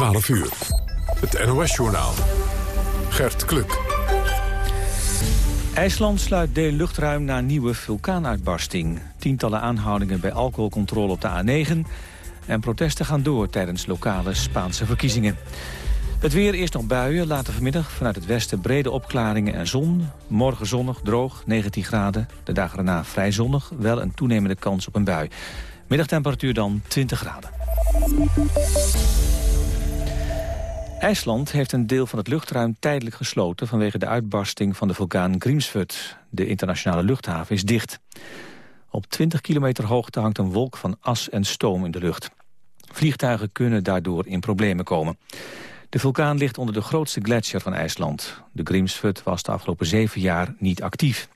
12 uur. Het NOS-journaal. Gert Kluk. IJsland sluit deel luchtruim na nieuwe vulkaanuitbarsting. Tientallen aanhoudingen bij alcoholcontrole op de A9... en protesten gaan door tijdens lokale Spaanse verkiezingen. Het weer eerst nog buien, later vanmiddag vanuit het westen brede opklaringen en zon. Morgen zonnig, droog, 19 graden. De dagen daarna vrij zonnig, wel een toenemende kans op een bui. Middagtemperatuur dan 20 graden. IJsland heeft een deel van het luchtruim tijdelijk gesloten... vanwege de uitbarsting van de vulkaan Grímsvötn. De internationale luchthaven is dicht. Op 20 kilometer hoogte hangt een wolk van as en stoom in de lucht. Vliegtuigen kunnen daardoor in problemen komen. De vulkaan ligt onder de grootste gletsjer van IJsland. De Grímsvötn was de afgelopen zeven jaar niet actief.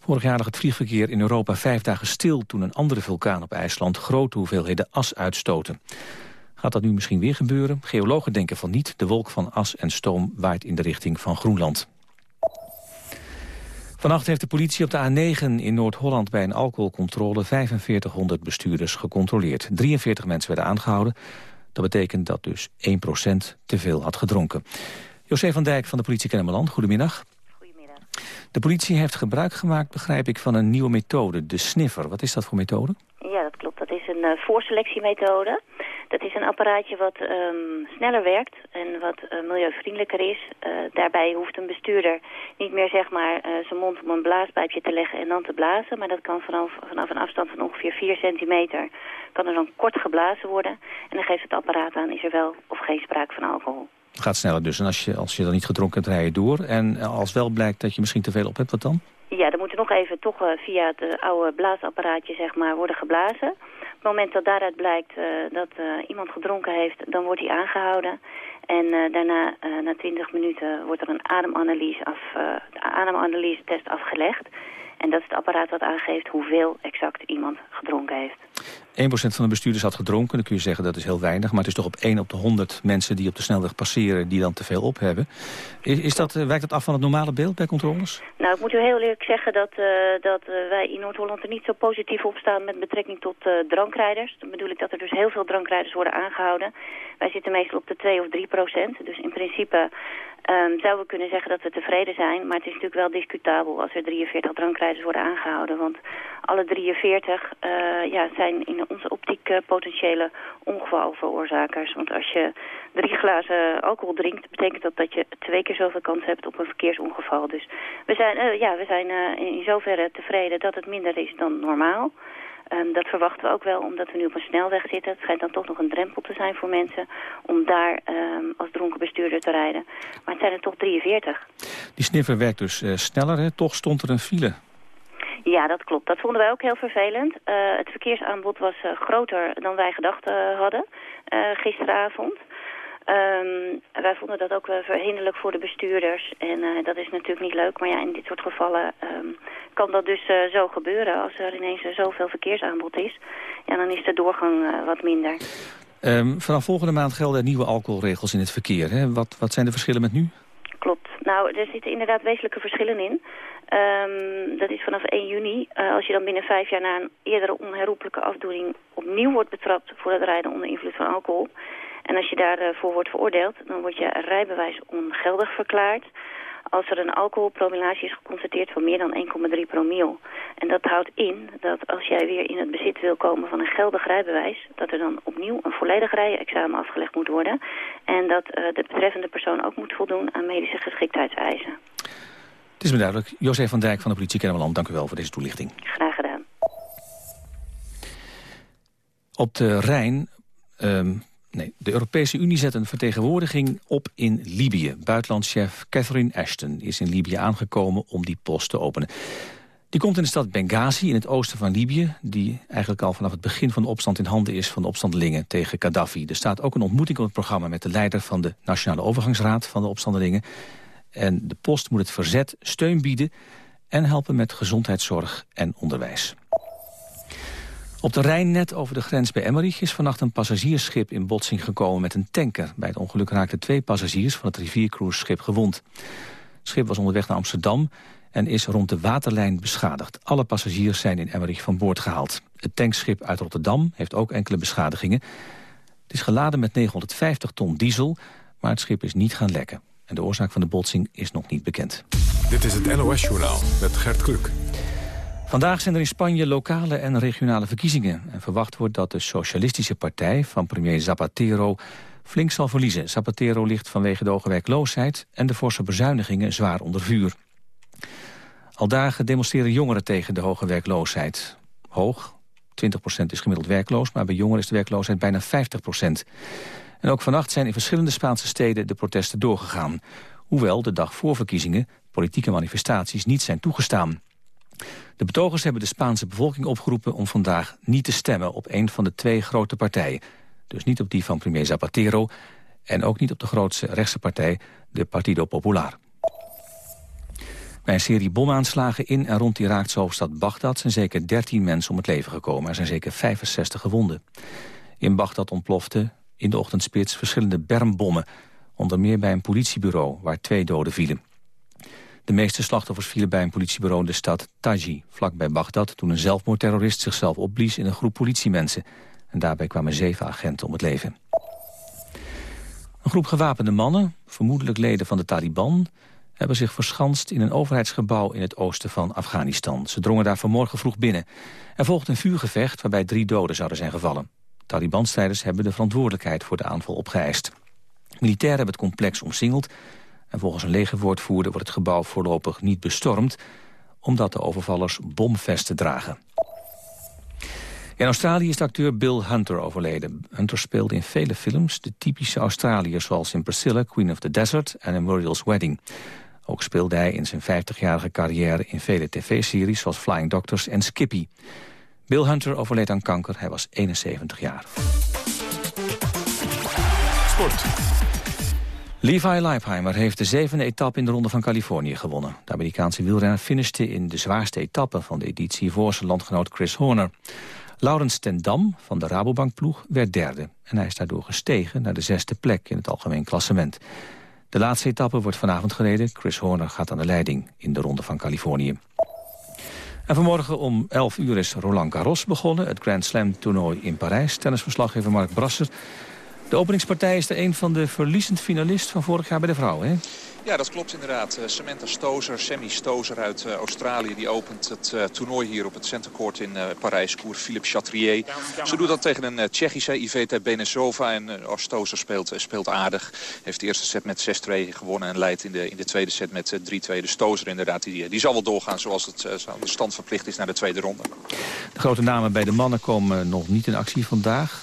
Vorig jaar lag het vliegverkeer in Europa vijf dagen stil... toen een andere vulkaan op IJsland grote hoeveelheden as uitstoten. Gaat dat nu misschien weer gebeuren? Geologen denken van niet. De wolk van as en stoom waait in de richting van Groenland. Vannacht heeft de politie op de A9 in Noord-Holland bij een alcoholcontrole 4500 bestuurders gecontroleerd. 43 mensen werden aangehouden. Dat betekent dat dus 1% te veel had gedronken. José van Dijk van de politie Kennemerland, goedemiddag. Goedemiddag. De politie heeft gebruik gemaakt, begrijp ik, van een nieuwe methode, de sniffer. Wat is dat voor methode? Ja, dat klopt. Dat is een uh, voorselectiemethode. Dat is een apparaatje wat um, sneller werkt en wat uh, milieuvriendelijker is. Uh, daarbij hoeft een bestuurder niet meer zeg maar, uh, zijn mond op een blaaspijpje te leggen en dan te blazen. Maar dat kan vanaf, vanaf een afstand van ongeveer 4 centimeter kan er dan kort geblazen worden. En dan geeft het apparaat aan is er wel of geen sprake van alcohol. Het gaat sneller dus. En als je, als je dan niet gedronken hebt, rij je door. En als wel blijkt dat je misschien te veel op hebt, wat dan? Ja, dan moet er nog even toch via het oude blaasapparaatje zeg maar, worden geblazen. Op het moment dat daaruit blijkt uh, dat uh, iemand gedronken heeft, dan wordt hij aangehouden. En uh, daarna, na 20 minuten, wordt er een ademanalyse, af, de ademanalyse test afgelegd. En dat is het apparaat wat aangeeft hoeveel exact iemand gedronken heeft. 1% van de bestuurders had gedronken. Dan kun je zeggen dat is heel weinig. Maar het is toch op 1 op de 100 mensen die op de snelweg passeren... die dan te veel op hebben. Is, is dat, wijkt dat af van het normale beeld bij controles? Nou, ik moet u heel eerlijk zeggen dat, uh, dat uh, wij in Noord-Holland er niet zo positief op staan... met betrekking tot drankrijders. Dan bedoel ik dat er dus heel veel drankrijders worden aangehouden. Wij zitten meestal op de 2 of 3 procent. Dus in principe Um, zouden we kunnen zeggen dat we tevreden zijn. Maar het is natuurlijk wel discutabel als er 43 drankrijders worden aangehouden. Want alle 43 uh, ja, zijn in onze optiek uh, potentiële ongevalveroorzakers. Want als je drie glazen alcohol drinkt, betekent dat dat je twee keer zoveel kans hebt op een verkeersongeval. Dus we zijn, uh, ja, we zijn in zoverre tevreden dat het minder is dan normaal. Um, dat verwachten we ook wel omdat we nu op een snelweg zitten. Het schijnt dan toch nog een drempel te zijn voor mensen om daar um, als dronken bestuurder te rijden. Maar het zijn er toch 43. Die sniffer werkt dus sneller, hè? toch stond er een file. Ja, dat klopt. Dat vonden wij ook heel vervelend. Uh, het verkeersaanbod was uh, groter dan wij gedacht hadden gisteravond. Um, wij vonden dat ook wel verhinderlijk voor de bestuurders. En dat is natuurlijk niet leuk. Maar ja, in dit soort gevallen um, kan dat dus zo gebeuren. Als er ineens zoveel verkeersaanbod is, ja, dan is de doorgang wat minder. Um, vanaf volgende maand gelden er nieuwe alcoholregels in het verkeer. Hè? Wat, wat zijn de verschillen met nu? Klopt. Nou, er zitten inderdaad wezenlijke verschillen in. Um, dat is vanaf 1 juni. Uh, als je dan binnen vijf jaar na een eerdere onherroepelijke afdoening opnieuw wordt betrapt voor het rijden onder invloed van alcohol en als je daarvoor wordt veroordeeld, dan wordt je rijbewijs ongeldig verklaard als er een alcoholpromillage is geconstateerd van meer dan 1,3 promiel. En dat houdt in dat als jij weer in het bezit wil komen van een geldig rijbewijs... dat er dan opnieuw een volledig rijexamen afgelegd moet worden... en dat uh, de betreffende persoon ook moet voldoen aan medische geschiktheidseisen. Het is me duidelijk. José van Dijk van de politie Kennemerland, dank u wel voor deze toelichting. Graag gedaan. Op de Rijn um, Nee, de Europese Unie zet een vertegenwoordiging op in Libië. Buitenlandchef Catherine Ashton is in Libië aangekomen om die post te openen. Die komt in de stad Benghazi in het oosten van Libië... die eigenlijk al vanaf het begin van de opstand in handen is van de opstandelingen tegen Gaddafi. Er staat ook een ontmoeting op het programma met de leider van de Nationale Overgangsraad van de opstandelingen. En de post moet het verzet steun bieden en helpen met gezondheidszorg en onderwijs. Op de Rijn net over de grens bij Emmerich is vannacht een passagiersschip in botsing gekomen met een tanker. Bij het ongeluk raakten twee passagiers van het riviercruiseschip gewond. Het schip was onderweg naar Amsterdam en is rond de waterlijn beschadigd. Alle passagiers zijn in Emmerich van boord gehaald. Het tankschip uit Rotterdam heeft ook enkele beschadigingen. Het is geladen met 950 ton diesel, maar het schip is niet gaan lekken. En de oorzaak van de botsing is nog niet bekend. Dit is het NOS-journaal met Gert Kluk. Vandaag zijn er in Spanje lokale en regionale verkiezingen. En verwacht wordt dat de Socialistische Partij van premier Zapatero flink zal verliezen. Zapatero ligt vanwege de hoge werkloosheid en de forse bezuinigingen zwaar onder vuur. Al dagen demonstreren jongeren tegen de hoge werkloosheid. Hoog, 20% is gemiddeld werkloos, maar bij jongeren is de werkloosheid bijna 50%. En ook vannacht zijn in verschillende Spaanse steden de protesten doorgegaan. Hoewel de dag voor verkiezingen politieke manifestaties niet zijn toegestaan. De betogers hebben de Spaanse bevolking opgeroepen om vandaag niet te stemmen op een van de twee grote partijen. Dus niet op die van premier Zapatero en ook niet op de grootste rechtse partij, de Partido Popular. Bij een serie bomaanslagen in en rond Iraakse hoofdstad Bagdad... zijn zeker 13 mensen om het leven gekomen. Er zijn zeker 65 gewonden. In Bagdad ontploften in de ochtendspits verschillende bermbommen. Onder meer bij een politiebureau waar twee doden vielen. De meeste slachtoffers vielen bij een politiebureau in de stad Taji... vlakbij Bagdad toen een zelfmoordterrorist zichzelf opblies in een groep politiemensen. En daarbij kwamen zeven agenten om het leven. Een groep gewapende mannen, vermoedelijk leden van de Taliban hebben zich verschanst in een overheidsgebouw in het oosten van Afghanistan. Ze drongen daar vanmorgen vroeg binnen. Er volgt een vuurgevecht waarbij drie doden zouden zijn gevallen. Taliban-strijders hebben de verantwoordelijkheid voor de aanval opgeëist. Militairen hebben het complex omsingeld... en volgens een legerwoordvoerder wordt het gebouw voorlopig niet bestormd... omdat de overvallers bomvesten dragen. In Australië is de acteur Bill Hunter overleden. Hunter speelde in vele films de typische Australiërs... zoals in Priscilla, Queen of the Desert en in Muriel's Wedding. Ook speelde hij in zijn 50-jarige carrière in vele tv-series... zoals Flying Doctors en Skippy. Bill Hunter overleed aan kanker, hij was 71 jaar. Sport. Levi Leipheimer heeft de zevende etappe in de Ronde van Californië gewonnen. De Amerikaanse wielrenner finishte in de zwaarste etappe van de editie... voor zijn landgenoot Chris Horner. Laurens ten Dam van de Rabobankploeg werd derde. En hij is daardoor gestegen naar de zesde plek in het algemeen klassement. De laatste etappe wordt vanavond gereden. Chris Horner gaat aan de leiding in de Ronde van Californië. En vanmorgen om 11 uur is Roland Garros begonnen. Het Grand Slam toernooi in Parijs. Tennisverslaggever Mark Brasser. De openingspartij is de een van de verliezend finalisten van vorig jaar bij de vrouwen. Ja, dat klopt inderdaad. Eh, Samantha Stozer, Sammy Stozer uit uh, Australië... die opent het uh, toernooi hier op het centercourt in Parijs. Koer Philippe Chatrier. Ze doet dat tegen een Tsjechische, Iveta Benesova. En oh, Stozer speelt, speelt aardig. Heeft de eerste set met 6-2 gewonnen... en leidt in de, in de tweede set met 3-2. De Stozer inderdaad, die, die zal wel doorgaan... zoals het de stand verplicht is naar de tweede ronde. De grote namen bij de mannen komen nog niet in actie vandaag.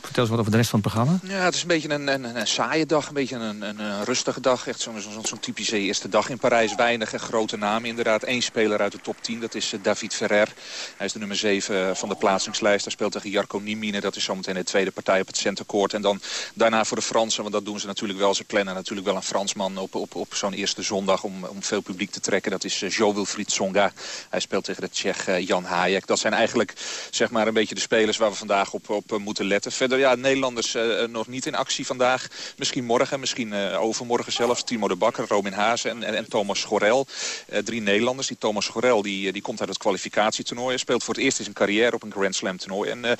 vertel eens wat over de rest van het programma. Ja, het is een beetje een, een, een saaie dag. Een beetje een, een, een rustige dag. Echt zo'n zo'n typische eerste dag in Parijs. Weinig grote namen inderdaad. Eén speler uit de top 10, dat is eh, David Ferrer. Hij is de nummer 7 eh, van de plaatsingslijst. Hij speelt tegen Jarko Niemine. Dat is zometeen de tweede partij op het centercourt. En dan daarna voor de Fransen, want dat doen ze natuurlijk wel. Ze plannen natuurlijk wel een Fransman op, op, op zo'n eerste zondag om, om veel publiek te trekken. Dat is uh, Jo Wilfried Songa. Hij speelt tegen de Tsjech Jan Hayek. Dat zijn eigenlijk zeg maar een beetje de spelers waar we vandaag op, op moeten letten. Verder, ja, Nederlanders nog niet in actie vandaag. Misschien morgen, misschien overmorgen zelfs. Timo de Bak Robin Haase en, en, Thomas Schorel. Uh, drie Nederlanders. Die Thomas Schorel die, eh, die komt uit het kwalificatietoernooi. Speelt voor het eerst in zijn carrière op een Grand Slam toernooi. En uh,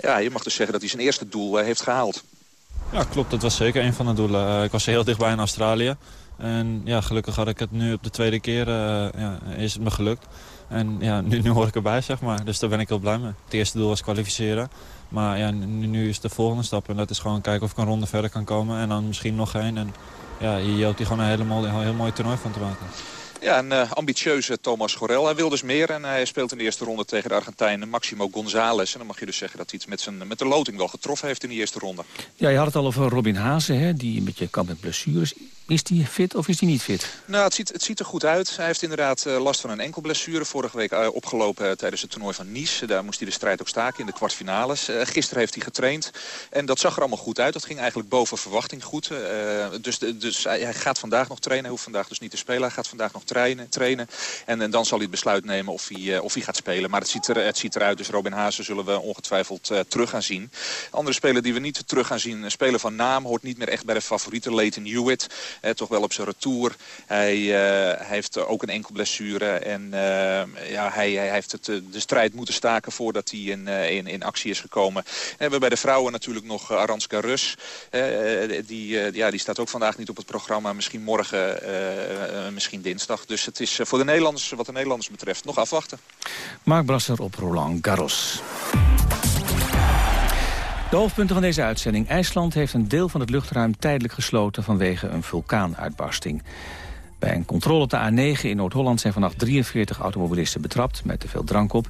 ja, je mag dus zeggen dat hij zijn eerste doel heeft gehaald. Ja, klopt. Dat was zeker een van de doelen. ik was heel dichtbij in Australië. En ja, gelukkig had ik het nu op de tweede keer, ja, is het me gelukt. En ja, nu, nu hoor ik erbij, zeg maar. Dus daar ben ik heel blij mee. Het eerste doel was kwalificeren. Maar ja, nu, nu is de volgende stap. En dat is gewoon kijken of ik een ronde verder kan komen. En dan misschien nog één. En ja, je hoopt hier gewoon een helemaal, een heel mooi toernooi van te maken. Ja, een uh, ambitieuze Thomas Gorel. Hij wil dus meer en hij speelt in de eerste ronde tegen de Argentijn Maximo González. En dan mag je dus zeggen dat hij iets met, zijn, met de loting wel getroffen heeft in die eerste ronde. Ja, je had het al over Robin Haase, hè, die een beetje kamp met blessures. Is die fit of is die niet fit? Nou, het ziet, het ziet er goed uit. Hij heeft inderdaad uh, last van een enkel blessure. Vorige week uh, opgelopen uh, tijdens het toernooi van Nice. Daar moest hij de strijd ook staken in de kwartfinales. gisteren heeft hij getraind. En dat zag er allemaal goed uit. Dat ging eigenlijk boven verwachting goed. dus dus hij, hij, gaat vandaag nog trainen. Hij hoeft vandaag dus niet te spelen. Hij gaat vandaag nog trainen. trainen. En, en dan zal hij het besluit nemen of hij, of hij gaat spelen. Maar het ziet, er, het ziet eruit. Dus Robin Haase zullen we ongetwijfeld terug gaan zien. Andere speler die we niet terug gaan zien. Een speler van naam hoort niet meer echt bij de favorieten. Leighton Hewitt. Toch wel op zijn retour. Hij, heeft ook een enkel blessure. En ja, hij, hij, heeft het, de strijd moeten staken voordat hij in, in, actie is gekomen. En we hebben bij de vrouwen natuurlijk nog Aranska Rus. die, ja, die staat ook vandaag niet op het programma. Misschien morgen, misschien dinsdag. Dus het is voor de Nederlanders, wat de Nederlanders betreft, nog afwachten. Mark Brasser op Roland Garros. De hoofdpunten van deze uitzending. IJsland heeft een deel van het luchtruim tijdelijk gesloten vanwege een vulkaanuitbarsting. Bij een controle op de A9 in Noord-Holland zijn vannacht 43 automobilisten betrapt met te veel drank op.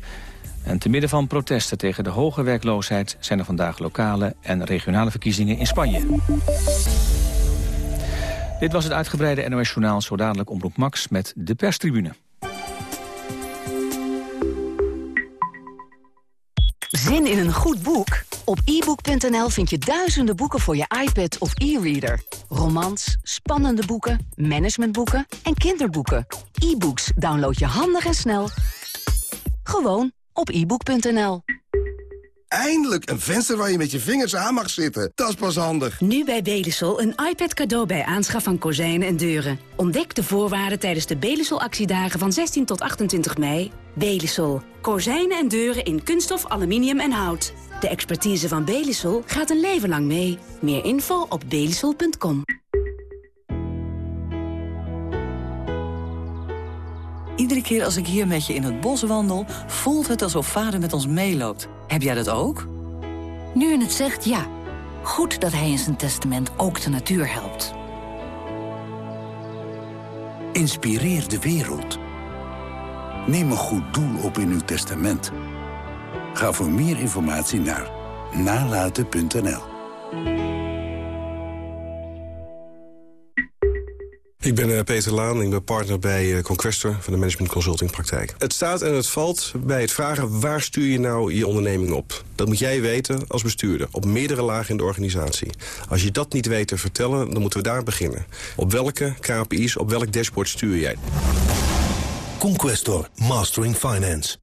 En te midden van protesten tegen de hoge werkloosheid zijn er vandaag lokale en regionale verkiezingen in Spanje. Dit was het uitgebreide NOS-journaal, zo dadelijk Omroep Max met de perstribune. Zin in een goed boek? Op ebook.nl vind je duizenden boeken voor je iPad of e-reader. Romans, spannende boeken, managementboeken en kinderboeken. E-books download je handig en snel. Gewoon op ebook.nl. Eindelijk een venster waar je met je vingers aan mag zitten. Dat is pas handig. Nu bij Belisol een iPad cadeau bij aanschaf van kozijnen en deuren. Ontdek de voorwaarden tijdens de Belisol actiedagen van 16 tot 28 mei. Belisol. Kozijnen en deuren in kunststof, aluminium en hout. De expertise van Belisol gaat een leven lang mee. Meer info op belisol.com. Iedere keer als ik hier met je in het bos wandel... voelt het alsof vader met ons meeloopt. Heb jij dat ook? Nu in het zegt, ja. Goed dat hij in zijn testament ook de natuur helpt. Inspireer de wereld. Neem een goed doel op in uw testament. Ga voor meer informatie naar nalaten.nl. Ik ben uh, Peter Laan, ik ben partner bij uh, Conquestor van de Management Consulting Praktijk. Het staat en het valt bij het vragen waar stuur je nou je onderneming op. Dat moet jij weten als bestuurder, op meerdere lagen in de organisatie. Als je dat niet weet te vertellen, dan moeten we daar beginnen. Op welke KPI's, op welk dashboard stuur jij? Conquestor, Mastering Finance.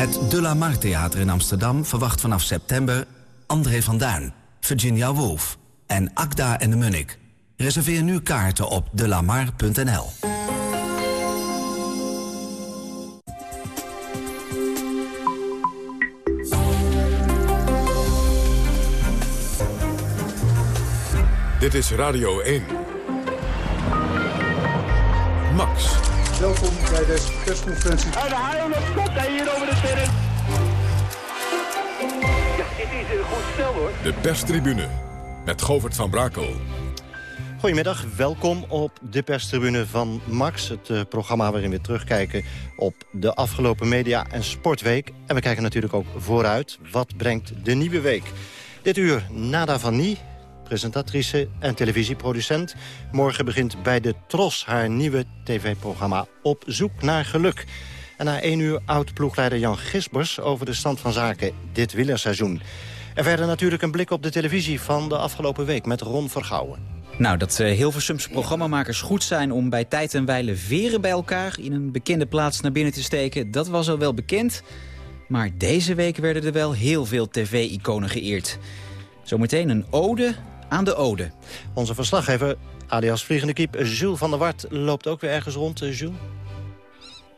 Het De La Mar Theater in Amsterdam verwacht vanaf september André van Duin, Virginia Woolf en Akda en de Munnik. Reserveer nu kaarten op delamar.nl. Dit is Radio 1. Max. Welkom bij deze persconferentie. En de haal komt hij hier over de terrein. Ja, dit is een goed stel hoor. De perstribune met Govert van Brakel. Goedemiddag, welkom op de perstribune van Max. Het uh, programma waarin we terugkijken op de afgelopen media- en sportweek. En we kijken natuurlijk ook vooruit. Wat brengt de nieuwe week? Dit uur Nada van Nie, presentatrice en televisieproducent. Morgen begint bij de Tros haar nieuwe tv-programma Op zoek naar geluk. En na één uur oud-ploegleider Jan Gisbers over de stand van zaken dit wielerseizoen. En verder natuurlijk een blik op de televisie van de afgelopen week met Ron Vergouwen. Nou, dat uh, Hilversumse programmamakers goed zijn om bij tijd en wijle veren bij elkaar... in een bekende plaats naar binnen te steken, dat was al wel bekend. Maar deze week werden er wel heel veel tv-iconen geëerd. Zometeen een ode aan de ode. Onze verslaggever, alias Vliegende Kiep, Jules van der Wart... loopt ook weer ergens rond, uh, Jules?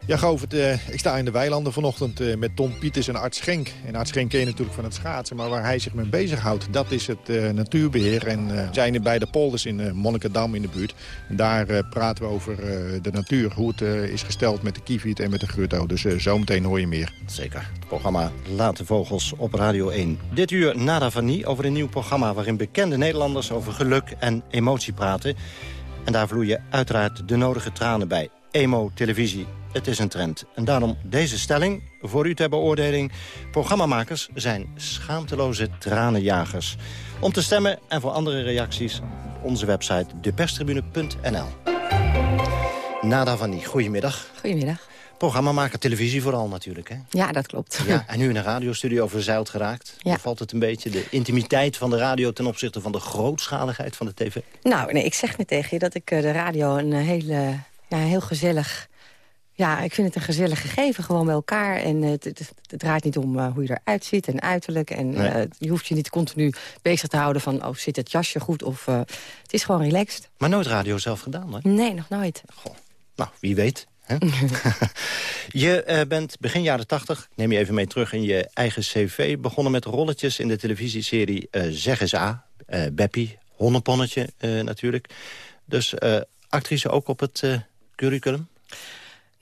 Ja, Govert, uh, ik sta in de weilanden vanochtend uh, met Tom Pieters en Art Schenk. En Art Schenk ken je natuurlijk van het schaatsen, maar waar hij zich mee bezighoudt... dat is het uh, natuurbeheer. En zijn bij de polders in Monnikendam in de buurt. En daar praten we over de natuur, hoe het is gesteld met de kieviet en met de grutto. Dus zometeen hoor je meer. Zeker. Het programma Late Vogels op Radio 1. Dit uur Nada Vannie over een nieuw programma... waarin bekende Nederlanders over geluk en emotie praten. En daar vloeien uiteraard de nodige tranen bij. Emo-televisie het is een trend. En daarom deze stelling, voor u ter beoordeling. Programmamakers zijn schaamteloze tranenjagers. Om te stemmen en voor andere reacties, onze website deperstribune.nl. Nada van die, goedemiddag. Goedemiddag. Programmamaker televisie vooral natuurlijk, hè? Ja, dat klopt. Ja, en nu in een radiostudio verzeild geraakt. Ja. Valt het een beetje de intimiteit van de radio... ten opzichte van de grootschaligheid van de tv? Nou, nee, ik zeg net tegen je dat ik eh, de radio een hele, ja, heel gezellig Ja, ik vind het een gezellig gegeven, gewoon bij elkaar. En het, het, het draait niet om uh, hoe je eruit ziet en uiterlijk. En Nee. uh, je hoeft je niet continu bezig te houden van... oh, zit het jasje goed? Of het is gewoon relaxed. Maar nooit radio zelf gedaan, hè? Nee, nog nooit. Nou, wie weet. Hè? je uh, bent begin jaren tachtig, neem je even mee terug in je eigen cv... begonnen met rolletjes in de televisieserie uh, Zeg eens A. Uh, Beppie, Honneponnetje uh, natuurlijk. Dus actrice ook op het curriculum?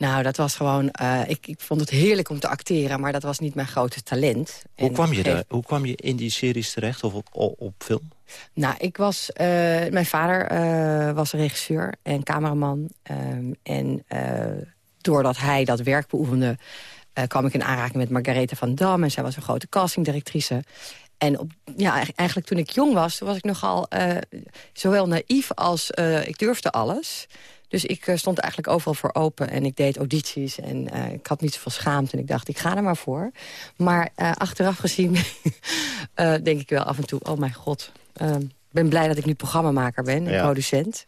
Nou, dat was gewoon... Uh, ik, ik vond het heerlijk om te acteren, maar dat was niet mijn grote talent. Hoe En kwam je daar? Hoe kwam je in die series terecht of op, op, op film? Nou, ik was... Uh, mijn vader uh, was regisseur en cameraman. Um, en doordat hij dat werk beoefende... kwam ik in aanraking met Margarethe van Dam. En zij was een grote castingdirectrice. En op, ja, eigenlijk toen ik jong was, toen was ik nogal zowel naïef als ik durfde alles... Dus ik uh, stond eigenlijk overal voor open en ik deed audities. En uh, ik had niet zoveel schaamte en ik dacht, ik ga er maar voor. Maar uh, achteraf gezien denk ik wel af en toe... oh mijn god, ik ben blij dat ik nu programmamaker ben en Ja. producent.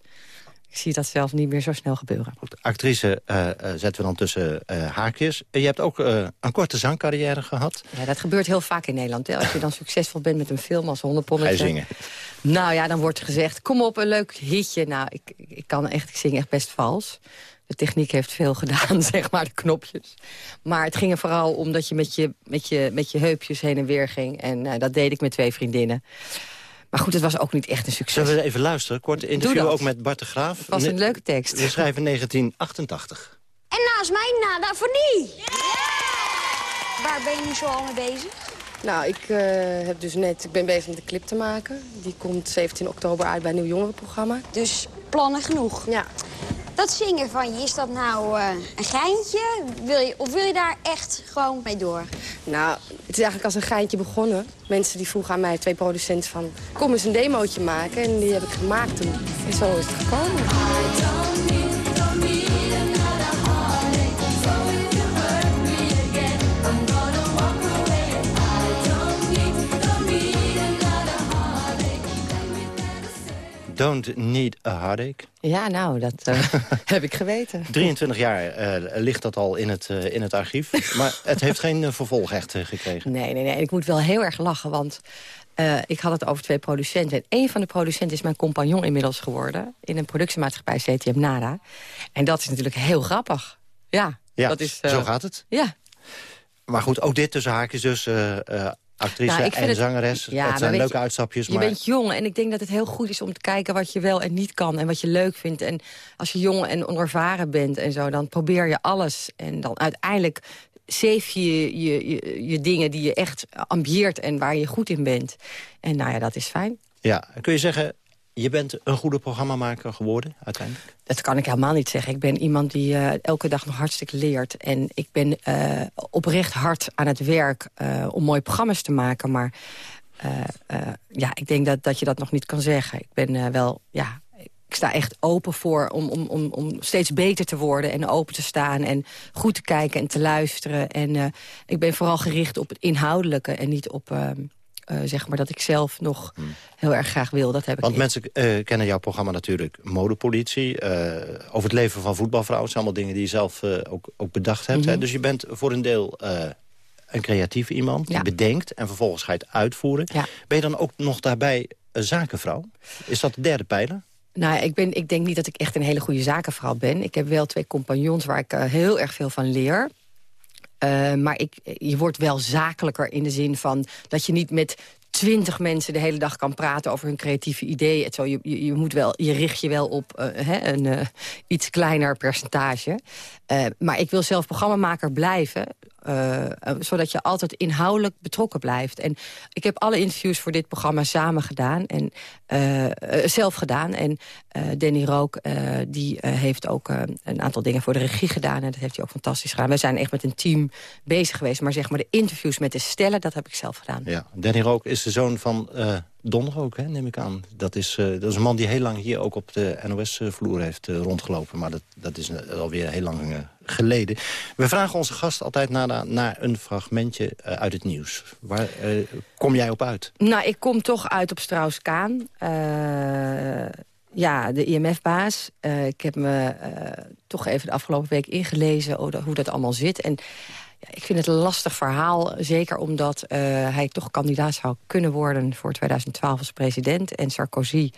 Ik zie dat zelf niet meer zo snel gebeuren. Actrice eh, eh, zetten we dan tussen eh, haakjes. je hebt ook een korte zangcarrière gehad. Ja, dat gebeurt heel vaak in Nederland. Hè. Als je dan succesvol bent met een film als Honderdponnetje. Ga zingen? Nou ja, dan wordt er gezegd, kom op, een leuk hitje. Nou, ik, ik, kan echt, ik zing echt best vals. De techniek heeft veel gedaan, zeg maar, de knopjes. Maar het ging er vooral om dat je met je, met je, met je heupjes heen en weer ging. En dat deed ik met twee vriendinnen. Maar goed, het was ook niet echt een succes. Zullen we even luisteren? Kort interview dat. ook met Bart de Graaf. Het was een leuke tekst. We schrijven 1988. En naast mij Nada Vernie. Waar ben je nu zo al mee bezig? Nou, ik, uh, heb dus net, ik ben bezig met een clip te maken. Die komt 17 oktober uit bij een nieuw jongerenprogramma. Dus plannen genoeg? Ja. Dat zingen van je, is dat nou uh, een geintje? Wil je, of wil je daar echt gewoon mee door? Nou, het is eigenlijk als een geintje begonnen. Mensen die vroegen aan mij, twee producenten, van... kom eens een demootje maken. En die heb ik gemaakt toen. En zo is het gekomen. Don't need a heartache. Ja, nou, dat uh, heb ik geweten. 23 jaar uh, ligt dat al in het, uh, in het archief. Maar het heeft geen vervolg echt gekregen. Nee, nee, nee. Ik moet wel heel erg lachen, want ik had het over twee producenten. En een van de producenten is mijn compagnon inmiddels geworden... in een productiemaatschappij CTM Nada. En dat is natuurlijk heel grappig. Ja, ja dat is, zo gaat het. Ja. Maar goed, ook dit tussen haakjes dus actrice nou, en zangeres. Ja, het zijn leuke je, uitstapjes. Je maar... bent jong en ik denk dat het heel goed is om te kijken wat je wel en niet kan. En wat je leuk vindt. En als je jong en onervaren bent en zo, dan probeer je alles. En dan uiteindelijk zeef je je, je je dingen die je echt ambieert en waar je goed in bent. En nou ja, dat is fijn. Ja, kun je zeggen, je bent een goede programmamaker geworden uiteindelijk? Dat kan ik helemaal niet zeggen. Ik ben iemand die uh, elke dag nog hartstikke leert. En ik ben uh, oprecht hard aan het werk uh, om mooie programma's te maken. Maar ja, ik denk dat, dat je dat nog niet kan zeggen. Ik ben wel, ja, ik sta echt open voor om, om, om, om steeds beter te worden en open te staan en goed te kijken en te luisteren. En ik ben vooral gericht op het inhoudelijke en niet op... Uh, zeg maar dat ik zelf nog hmm. heel erg graag wil. Dat heb Want mensen uh, kennen jouw programma natuurlijk Modepolitie. Uh, over het leven van voetbalvrouwen. Zijn allemaal dingen die je zelf ook, ook bedacht hebt. Mhm. Mm -hmm. hè? Dus je bent voor een deel een creatief iemand. Ja. Die bedenkt en vervolgens ga je het uitvoeren. Ja. Ben je dan ook nog daarbij een zakenvrouw? Is dat de derde pijler? Nou, ik, ben, ik denk niet dat ik echt een hele goede zakenvrouw ben. Ik heb wel twee compagnons waar ik heel erg veel van leer. Uh, maar ik, je wordt wel zakelijker in de zin van dat je niet met twintig mensen de hele dag kan praten over hun creatieve ideeën. Je, je, je, moet wel, je richt je wel op uh, hè, een uh, iets kleiner percentage. maar ik wil zelf programmamaker blijven. Zodat je altijd inhoudelijk betrokken blijft. En ik heb alle interviews voor dit programma samen gedaan. En zelf gedaan. En Danny Rook die heeft ook een aantal dingen voor de regie gedaan. En dat heeft hij ook fantastisch gedaan. We zijn echt met een team bezig geweest. Maar zeg maar de interviews met de stellen, dat heb ik zelf gedaan. Ja, Danny Rook is de zoon van Don Rook, hè, neem ik aan. Dat is, uh, dat is een man die heel lang hier ook op de NOS-vloer heeft uh, rondgelopen. Maar dat, dat is alweer heel lang geleden. We vragen onze gast altijd naar, naar een fragmentje uit het nieuws. Waar kom jij op uit? Nou, ik kom toch uit op Strauss-Kaan. ja, de IMF-baas. Ik heb me toch even de afgelopen week ingelezen hoe dat allemaal zit. En ja, ik vind het een lastig verhaal. Zeker omdat uh, hij toch kandidaat zou kunnen worden voor 2012 als president. En Sarkozy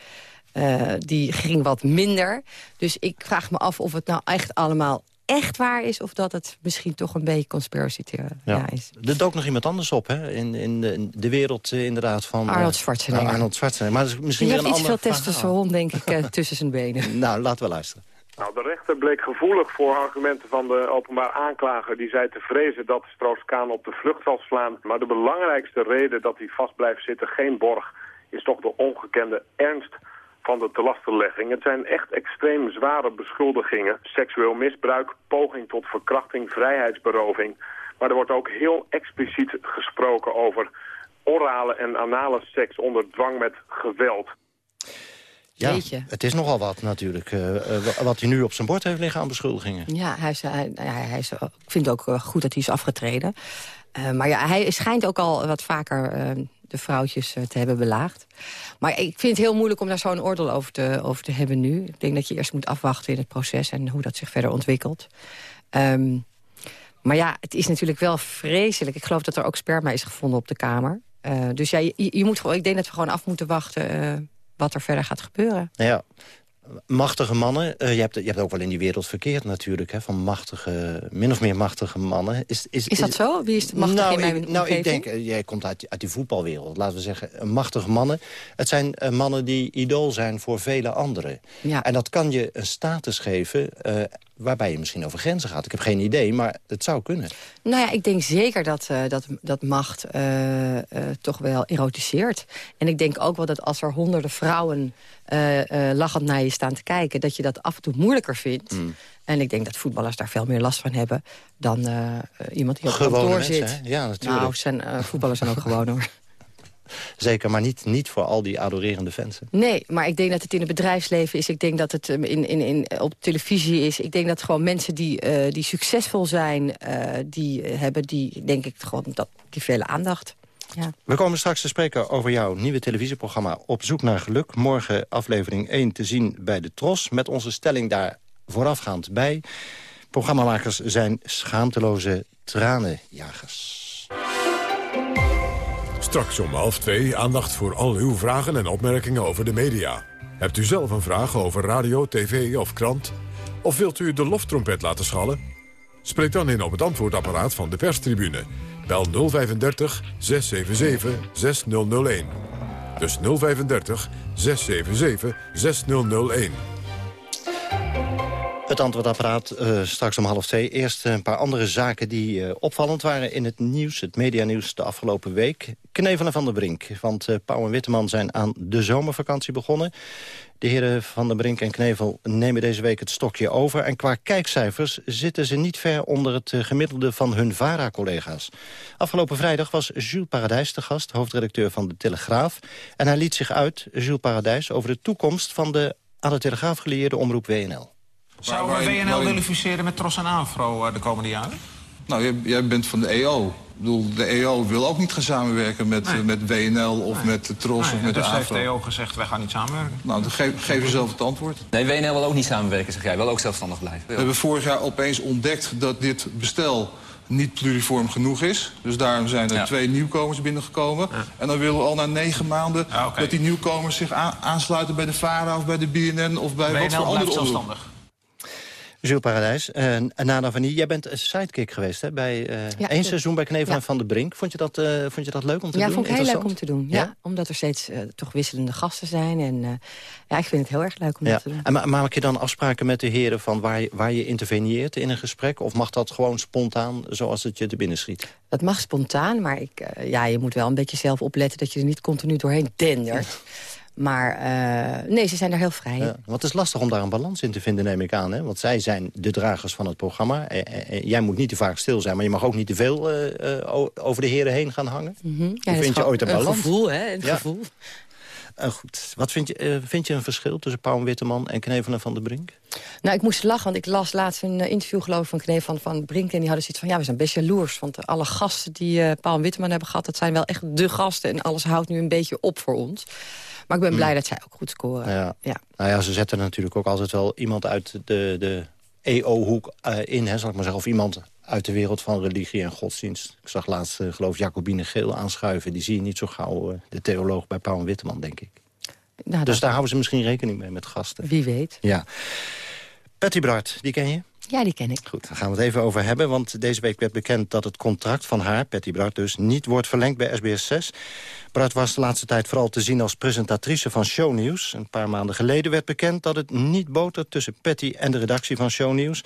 die ging wat minder. Dus ik vraag me af of het nou echt allemaal echt waar is... of dat het misschien toch een beetje conspiracy ja. is. Er dook nog iemand anders op, hè? In, in, de, de wereld uh, inderdaad van... Arnold Schwarzenegger. Uh, Arnold Schwarzenegger. Maar is misschien Die heeft een iets veel testosteron, denk ik, tussen zijn benen. nou, laten we luisteren. Nou, de rechter bleek gevoelig voor argumenten van de openbaar aanklager. Die zei te vrezen dat Stroos-Kaan op de vlucht zal slaan. Maar de belangrijkste reden dat hij vast blijft zitten, geen borg... is toch de ongekende ernst van de telastenlegging. Het zijn echt extreem zware beschuldigingen. Seksueel misbruik, poging tot verkrachting, vrijheidsberoving. Maar er wordt ook heel expliciet gesproken over orale en anale seks onder dwang met geweld. Ja, het is nogal wat natuurlijk. Uh, wat hij nu op zijn bord heeft liggen aan beschuldigingen. Ja, hij is, hij, hij is, ik vind het ook goed dat hij is afgetreden. Uh, maar ja, hij schijnt ook al wat vaker de vrouwtjes te hebben belaagd. Maar ik vind het heel moeilijk om daar zo'n oordeel over te, over te hebben nu. Ik denk dat je eerst moet afwachten in het proces en hoe dat zich verder ontwikkelt. Um, maar ja, het is natuurlijk wel vreselijk. Ik geloof dat er ook sperma is gevonden op de Kamer. Uh, dus ja, je, je, moet, ik denk dat we gewoon af moeten wachten wat er verder gaat gebeuren. Ja, machtige mannen. Uh, je, hebt, je hebt ook wel in die wereld verkeerd natuurlijk. Hè, van machtige, min of meer machtige mannen. Is, is, is dat is, zo? Wie is de machtige nou, in mijn ik, Nou, ik denk, uh, jij komt uit, uit die voetbalwereld. Laten we zeggen, machtige mannen. Het zijn mannen die idool zijn voor vele anderen. Ja. En dat kan je een status geven waarbij je misschien over grenzen gaat. Ik heb geen idee, maar het zou kunnen. Nou ja, ik denk zeker dat, uh, dat, dat macht uh, uh, toch wel erotiseert. En ik denk ook wel dat als er honderden vrouwen lachend naar je staan te kijken... dat je dat af en toe moeilijker vindt. Mm. En ik denk dat voetballers daar veel meer last van hebben... dan iemand die op kantoor zit. Ja, natuurlijk. Nou, zijn, voetballers zijn ook gewoon hoor. Zeker, maar niet, niet voor al die adorerende fans. Nee, maar ik denk dat het in het bedrijfsleven is. Ik denk dat het in, in, in, op televisie is. Ik denk dat gewoon mensen die, uh, die succesvol zijn... Uh, die hebben die, denk ik, gewoon dat, die vele aandacht. Ja. We komen straks te spreken over jouw nieuwe televisieprogramma Op zoek naar geluk. Morgen aflevering 1 te zien bij de Tros. Met onze stelling daar voorafgaand bij. Programmamakers zijn schaamteloze tranenjagers. Straks om half twee aandacht voor al uw vragen en opmerkingen over de media. Hebt u zelf een vraag over radio, tv of krant? Of wilt u de loftrompet laten schallen? Spreek dan in op het antwoordapparaat van de perstribune. Bel 035 677 6001. Dus 035 677 6001. Het antwoordapparaat uh, straks om half twee. Eerst een paar andere zaken die uh, opvallend waren in het nieuws, het medianieuws de afgelopen week. Knevelen van der Brink, want uh, Pauw en Witteman zijn aan de zomervakantie begonnen. De heren Van der Brink en Knevel nemen deze week het stokje over. En qua kijkcijfers zitten ze niet ver onder het gemiddelde van hun VARA-collega's. Afgelopen vrijdag was Jules Paradijs de gast, hoofdredacteur van De Telegraaf. En hij liet zich uit, Jules Paradijs, over de toekomst van de aan de Telegraaf gelieerde omroep WNL. Zouden we WNL willen fuseren met Tros en Afro de komende jaren? Nou, jij, jij, bent van de EO. Ik bedoel, de EO wil ook niet gaan samenwerken met, nee. met WNL of nee. met de Tros nee, of met dus de Afro. heeft de EO gezegd, wij gaan niet samenwerken. Nou, dan geef, geef jezelf het antwoord. Nee, WNL wil ook niet samenwerken, zeg jij. Wil ook zelfstandig blijven. We hebben vorig jaar opeens ontdekt dat dit bestel niet pluriform genoeg is. Dus daarom zijn er ja. twee nieuwkomers binnengekomen. Ja. En dan willen we al na negen maanden ja, okay. dat die nieuwkomers zich aansluiten bij de VARA of bij de BNN of bij WNL wat voor andere zelfstandig. Jules Paradijs, uh, Nana van Nie, jij bent een sidekick geweest hè, bij uh, ja, één seizoen bij Knevel ja. en Van de Brink. Vond je, dat, uh, vond je dat leuk om te ja, doen? Ja, vond ik heel leuk om te doen. Ja? ja? Omdat er steeds toch wisselende gasten zijn. En ja, ik vind het heel erg leuk om dat te doen. En ma maak je dan afspraken met de heren van waar je, waar je interveneert in een gesprek? Of mag dat gewoon spontaan zoals het je te binnen schiet? Dat mag spontaan, maar ik, ja, je moet wel een beetje zelf opletten... dat je er niet continu doorheen dendert. Maar uh, nee, ze zijn er heel vrij in. Ja, want het is lastig om daar een balans in te vinden, neem ik aan. Hè? Want zij zijn de dragers van het programma. Eh, eh, jij moet niet te vaak stil zijn, maar je mag ook niet te veel uh, over de heren heen gaan hangen. Mm -hmm. ja, Hoe vind je ooit een balans? Een gevoel, hè? Een ja. gevoel. goed. Wat vind je, vind je een verschil tussen Pauw Witteman en Knevelen van der Brink? Nou, ik moest lachen, want ik las laatst een interview geloof ik van Knevel van, van Brink... en die hadden zoiets van, ja, we zijn best jaloers. Want alle gasten die Paul Witteman hebben gehad... dat zijn wel echt de gasten en alles houdt nu een beetje op voor ons. Maar ik ben blij dat zij ook goed scoren. Ja. Ja. Nou ja, ze zetten natuurlijk ook altijd wel iemand uit de, de EO-hoek eh, in, hè, zal ik maar zeggen. Of iemand uit de wereld van religie en godsdienst. Ik zag laatst, eh, geloof Jacobine Geel aanschuiven. Die zie je niet zo gauw, eh, de theoloog bij Pauw en Witteman, denk ik. Nou, dus daar houden ze misschien rekening mee met gasten. Wie weet. Ja. Patty Bart, die ken je? Ja, die ken ik. Goed, daar gaan we het even over hebben. Want deze week werd bekend dat het contract van haar, Patty Bart dus... niet wordt verlengd bij SBS 6. Bart was de laatste tijd vooral te zien als presentatrice van Shownieuws. Een paar maanden geleden werd bekend dat het niet botert... tussen Patty en de redactie van Shownieuws.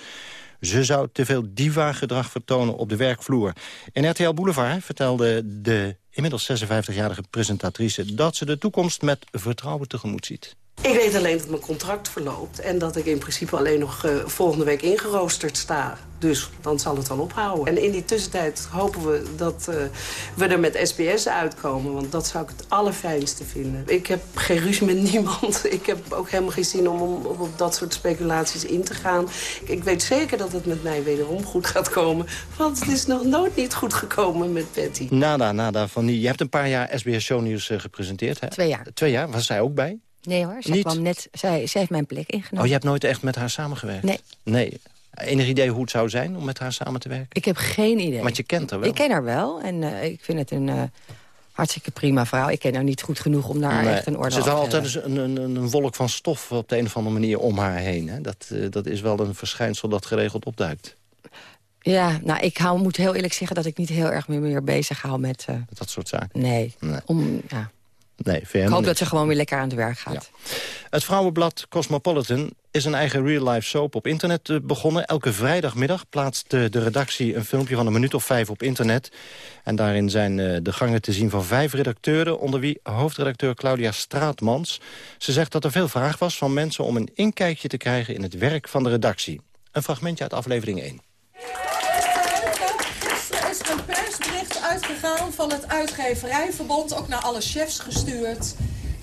Ze zou te veel diva-gedrag vertonen op de werkvloer. In RTL Boulevard vertelde de inmiddels 56-jarige presentatrice... dat ze de toekomst met vertrouwen tegemoet ziet. Ik weet alleen dat mijn contract verloopt... en dat ik in principe alleen nog eh, volgende week ingeroosterd sta. Dus dan zal het wel ophouden. En in die tussentijd hopen we dat eh, we er met SBS uitkomen. Want dat zou ik het allerfijnste vinden. Ik heb geen ruzie met niemand. Ik heb ook helemaal geen zin om, om op dat soort speculaties in te gaan. Ik, ik weet zeker dat het met mij wederom goed gaat komen. Want het is nog nooit niet goed gekomen met Patty. Nada, nada van die. Je hebt een paar jaar SBS Shownieuws eh, gepresenteerd, hè? Twee jaar. Twee jaar, was zij ook bij? Nee hoor, zij, Niet? kwam net, zij, zij heeft mijn plek ingenomen. Oh, je hebt nooit echt met haar samengewerkt? Nee. Nee. Enig idee hoe het zou zijn om met haar samen te werken? Ik heb geen idee. Want je kent haar wel. Ik ken haar wel en eh, ik vind het een eh, hartstikke prima vrouw. Ik ken haar niet goed genoeg om daar Nee. echt een orde Er zit over wel te altijd een, een, een, wolk van stof op de een of andere manier om haar heen. Hè? Dat, eh, dat is wel een verschijnsel dat geregeld opduikt. Ja, nou, ik hou, moet heel eerlijk zeggen dat ik niet heel erg meer, meer bezig hou met... Met dat soort zaken. nee, Nee. Om, ja. Nee, ik hoop dat ze gewoon weer lekker aan het werk gaat. Het vrouwenblad Cosmopolitan is een eigen real-life soap op internet eh, begonnen. Elke vrijdagmiddag plaatst de, de redactie een filmpje van een minuut of vijf op internet. En daarin zijn eh, de gangen te zien van vijf redacteuren... onder wie hoofdredacteur Claudia Straatmans. Ze zegt dat er veel vraag was van mensen om een inkijkje te krijgen... in het werk van de redactie. Een fragmentje uit aflevering 1. Uitgegaan van het uitgeverijverbond, ook naar alle chefs gestuurd,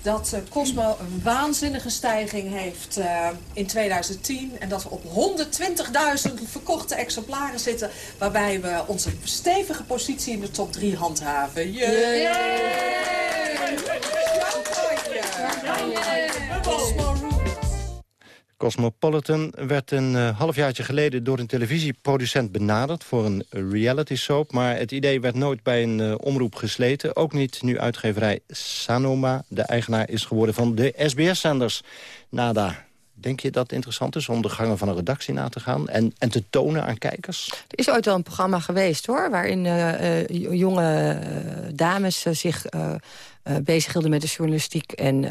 dat eh, Cosmo een waanzinnige stijging heeft eh, in 2010 en dat we op 120.000 verkochte exemplaren zitten, waarbij we onze stevige positie in de top 3 handhaven. Cosmopolitan werd een eh, halfjaartje geleden door een televisieproducent benaderd voor een reality soap. Maar het idee werd nooit bij een eh, omroep gesleten. Ook niet nu uitgeverij Sanoma de eigenaar is geworden van de SBS-zenders. Nada, denk je dat het interessant is om de gangen van een redactie na te gaan en, en te tonen aan kijkers? Er is ooit wel een programma geweest, hoor... waarin eh, eh, jonge eh, dames zich eh eh, bezighielden met de journalistiek en,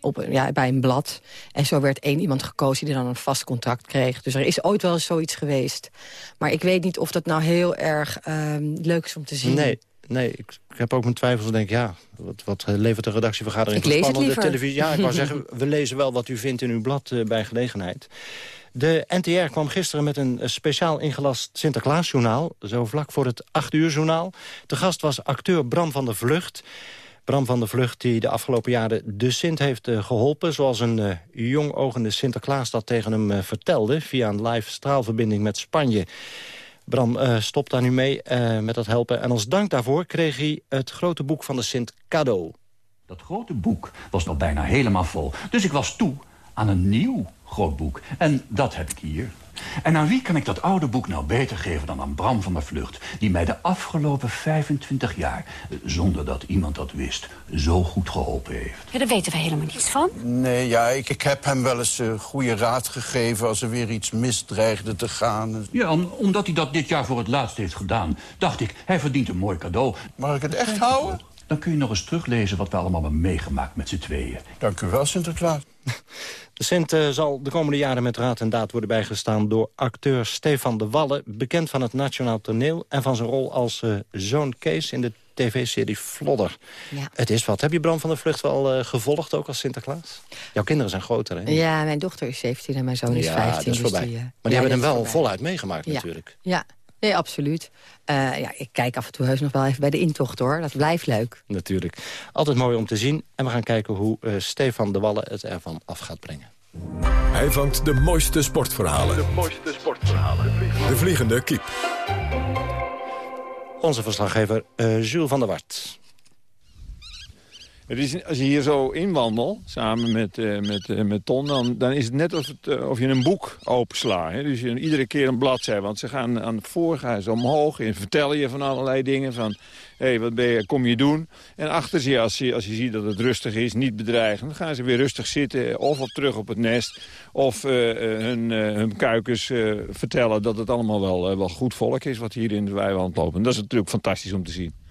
op, ja, bij een blad. En zo werd één iemand gekozen die dan een vast contract kreeg. Dus er is ooit wel eens zoiets geweest. Maar ik weet niet of dat nou heel erg ehm, leuk is om te zien. Nee, nee ik, ik heb ook mijn twijfels. Ik denk, ja, wat, wat levert de redactievergadering Ik lees spannende televisie? Ja, ik wou zeggen, we lezen wel wat u vindt in uw blad eh, bij gelegenheid. De NTR kwam gisteren met een eh, speciaal ingelast Sinterklaasjournaal. Zo vlak voor het 8 uur journaal. De gast was acteur Bram van der Vlucht. Bram van der Vlucht die de afgelopen jaren de Sint heeft eh, geholpen... zoals een eh, jong ogende Sinterklaas dat tegen hem eh, vertelde... via een live straalverbinding met Spanje. Bram eh, stopt daar nu mee eh, met dat helpen. En als dank daarvoor kreeg hij het grote boek van de Sint cadeau. Dat grote boek was nog bijna helemaal vol. Dus ik was toe aan een nieuw groot boek. En dat heb ik hier. En aan wie kan ik dat oude boek nou beter geven dan aan Bram van der Vlucht... die mij de afgelopen 25 jaar, eh, zonder dat iemand dat wist... zo goed geholpen heeft. Ja, daar weten we helemaal niets van. Nee, ja, ik, ik heb hem wel eens eh, goede raad gegeven... als er weer iets misdreigde te gaan. Ja, om- omdat hij dat dit jaar voor het laatst heeft gedaan... dacht ik, hij verdient een mooi cadeau. Mag ik het echt houden? Dan kun je nog eens teruglezen wat we allemaal hebben meegemaakt met z'n tweeën. Dank u wel, Sinterklaas. De Sint eh, zal de komende jaren met raad en daad worden bijgestaan... door acteur Stefan de Wallen, bekend van het Nationaal Toneel... en van zijn rol als eh, zoon Kees in de tv-serie Flodder. Ja. Het is wat. Heb je Bram van der Vlucht wel eh, gevolgd, ook als Sinterklaas? Jouw kinderen zijn groter, hè? Ja, mijn dochter is 17 en mijn zoon is ja, 15. dat is dus voorbij. die, maar ja, die hebben hem wel voorbij. voluit meegemaakt, Ja. natuurlijk. Ja, nee, absoluut. Eh, ja, ik kijk af en toe heus nog wel even bij de intocht, hoor. Dat blijft leuk. Natuurlijk. Altijd mooi om te zien. En we gaan kijken hoe eh, Stefan de Wallen het ervan af gaat brengen. Hij vangt de mooiste sportverhalen. De mooiste sportverhalen. De vliegende kiep. Onze verslaggever eh, Jules van der Wart. Het is, als je hier zo inwandelt, samen met, uh, met, uh, met Ton... Dan, dan is het net of, het, uh, of je een boek openslaat. Hè? Dus je, iedere keer een bladzij. Want ze gaan aan het voor, gaan ze omhoog... en vertellen je van allerlei dingen. Van, hé, hey, wat ben je, kom je doen? En achter ze, als je, als je ziet dat het rustig is, niet bedreigend... dan gaan ze weer rustig zitten, of op, terug op het nest... of hun, hun kuikens vertellen dat het allemaal wel, wel goed volk is... wat hier in de weiland loopt. En dat is natuurlijk fantastisch om te zien.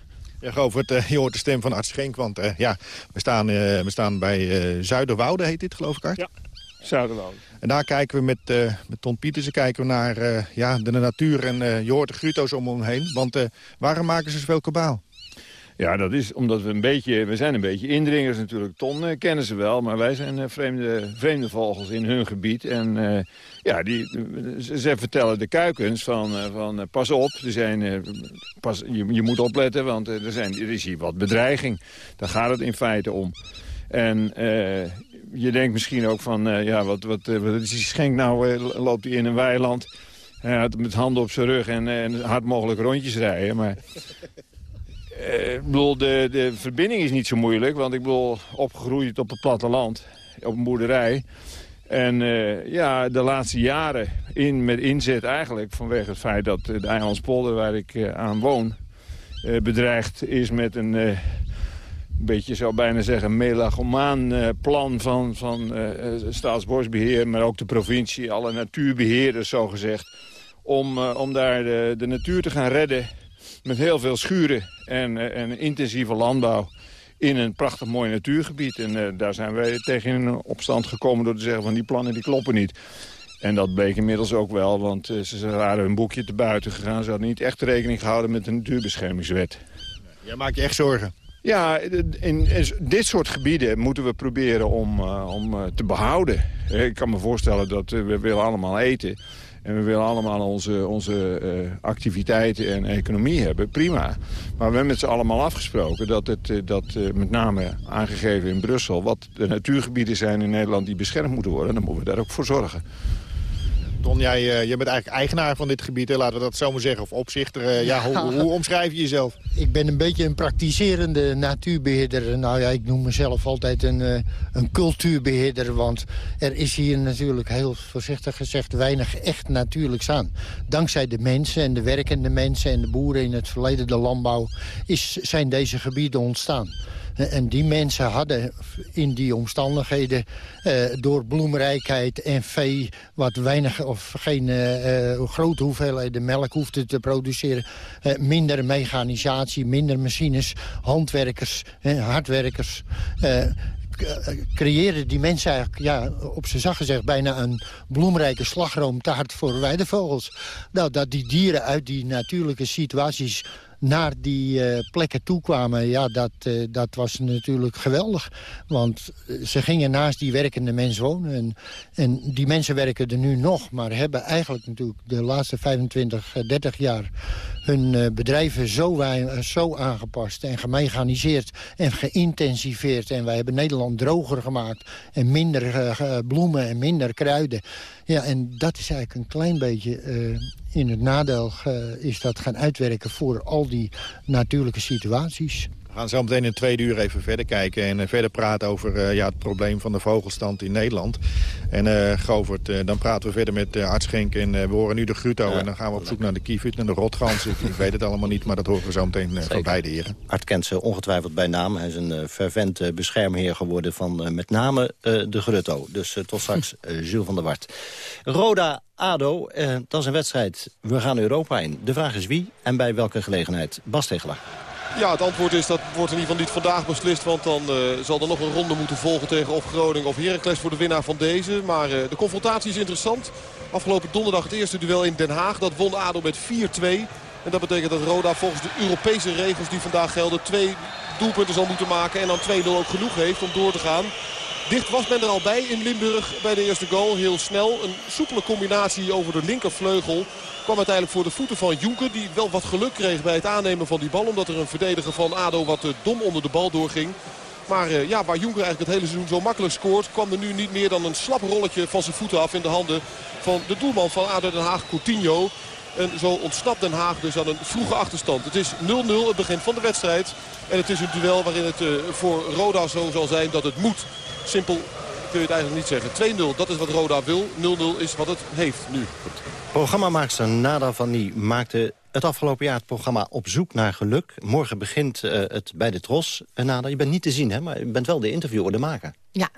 Ja, Govert, uh, je hoort de stem van Arts Schenk, want uh, ja, we, staan, uh, we staan bij Zuiderwoude, heet dit geloof ik, Art? Ja, Zuiderwoude. En daar kijken we met, met Ton Pietersen kijken we naar ja, de natuur en je hoort de gruto's om hem heen. Want waarom maken ze zoveel kabaal? Ja, dat is omdat we een beetje, we zijn een beetje indringers natuurlijk. Ton uh, kennen ze wel, maar wij zijn uh, vreemde, vreemde vogels in hun gebied. En uh, ja, die, ze, vertellen de kuikens van, van pas op, er zijn, pas, je, moet opletten, want er, zijn, er is hier wat bedreiging. Daar gaat het in feite om. En je denkt misschien ook van, ja, wat, wat, is die schenk nou, loopt hij in een weiland... met handen op zijn rug en, en hard mogelijk rondjes rijden. Maar ik bedoel, de, de verbinding is niet zo moeilijk. Want ik bedoel, opgegroeid op het platteland, op een boerderij. En uh, ja, de laatste jaren in, met inzet eigenlijk... vanwege het feit dat de Eilandspolder waar ik uh, aan woon... bedreigd is met een, een beetje, zou bijna zeggen... melagomaan plan van, van staatsbosbeheer... maar ook de provincie, alle natuurbeheerders zogezegd... om, om daar de, de natuur te gaan redden met heel veel schuren en, uh, en intensieve landbouw in een prachtig mooi natuurgebied. En uh, daar zijn wij tegen in opstand gekomen door te zeggen van die plannen die kloppen niet. En dat bleek inmiddels ook wel, want uh, ze waren hun boekje te buiten gegaan. Ze hadden niet echt rekening gehouden met de natuurbeschermingswet. Jij maakt je echt zorgen? Ja, in, in, dit soort gebieden moeten we proberen om, uh, om te behouden. Ik kan me voorstellen dat we willen allemaal eten. En we willen allemaal onze, onze uh, activiteiten en economie hebben, prima. Maar we hebben met z'n allemaal afgesproken dat het uh, dat, uh, met name aangegeven in Brussel... wat de natuurgebieden zijn in Nederland die beschermd moeten worden... dan moeten we daar ook voor zorgen. Don, jij, uh, jij bent eigenlijk eigenaar van dit gebied, hè? laten we dat zo maar zeggen. Of opzichter. Uh, ja, ja. Hoe, hoe, omschrijf je jezelf? Ik ben een beetje een praktiserende natuurbeheerder. Nou ja, ik noem mezelf altijd een, uh, een cultuurbeheerder. Want er is hier natuurlijk heel voorzichtig gezegd weinig echt natuurlijks aan. Dankzij de mensen en de werkende mensen en de boeren in het verleden, de landbouw... Is, zijn deze gebieden ontstaan. En die mensen hadden in die omstandigheden... Door bloemrijkheid en vee... wat weinig of geen uh, grote hoeveelheden melk hoefde te produceren... Uh, minder mechanisatie, minder machines, handwerkers, hardwerkers creëerden die mensen eigenlijk, ja, op zijn zacht gezegd... bijna een bloemrijke slagroomtaart voor weidevogels. Nou, dat die dieren uit die natuurlijke situaties naar die uh, plekken toe kwamen, ja, dat, uh, dat was natuurlijk geweldig. Want ze gingen naast die werkende mens wonen. En, en die mensen werken er nu nog, maar hebben eigenlijk natuurlijk de laatste 25, 30 jaar hun uh, bedrijven zo, zo aangepast en gemechaniseerd en geïntensiveerd. En wij hebben Nederland droger gemaakt en minder bloemen en minder kruiden. Ja, en dat is eigenlijk een klein beetje in het nadeel is dat gaan uitwerken voor al die natuurlijke situaties. We gaan zo meteen in het tweede uur even verder kijken en uh, verder praten over uh, ja, het probleem van de vogelstand in Nederland. En uh, Govert, dan praten we verder met Arts Schenk en we horen nu de Gruto. Ja, en dan gaan we op zoek naar de kievit en de rotgans. Ik weet het allemaal niet, maar dat horen we zo meteen van beide heren. Art kent ze ongetwijfeld bij naam. Hij is een fervent beschermheer geworden van met name de Grutto. Dus tot straks Jules van der Wart. Roda ADO, dat is een wedstrijd. We gaan Europa in. De vraag is wie en bij welke gelegenheid. Bas Tegelaar. Ja, het antwoord is dat wordt in ieder geval niet vandaag beslist. Want dan uh, zal er nog een ronde moeten volgen tegen of Groningen of Heracles voor de winnaar van deze. Maar uh, de confrontatie is interessant. Afgelopen donderdag het eerste duel in Den Haag. Dat won ADO met 4-2. En dat betekent dat Roda volgens de Europese regels die vandaag gelden... twee doelpunten zal moeten maken en dan 2-0 ook genoeg heeft om door te gaan. Dicht was men er al bij in Limburg bij de eerste goal. Heel snel. Een soepele combinatie over de linkervleugel. Kwam uiteindelijk voor de voeten van Jonker. Die wel wat geluk kreeg bij het aannemen van die bal. Omdat er een verdediger van ADO wat dom onder de bal doorging. Maar uh, ja, waar Jonker eigenlijk het hele seizoen zo makkelijk scoort... kwam er nu niet meer dan een slap rolletje van zijn voeten af in de handen van de doelman van ADO Den Haag, Coutinho. En zo ontsnapt Den Haag dus aan een vroege achterstand. Het is 0-0 het begin van de wedstrijd. En het is een duel waarin het voor Roda zo zal zijn dat het moet. Simpel kun je het eigenlijk niet zeggen. 2-0, dat is wat Roda wil. 0-0 is wat het heeft nu. Programmamaakster Nada van Nie maakte het afgelopen jaar het programma Op zoek naar geluk. Morgen begint uh, het bij de Tros. Uh, Nada, je bent niet te zien, hè, maar je bent wel de interviewer, de maker. Ja,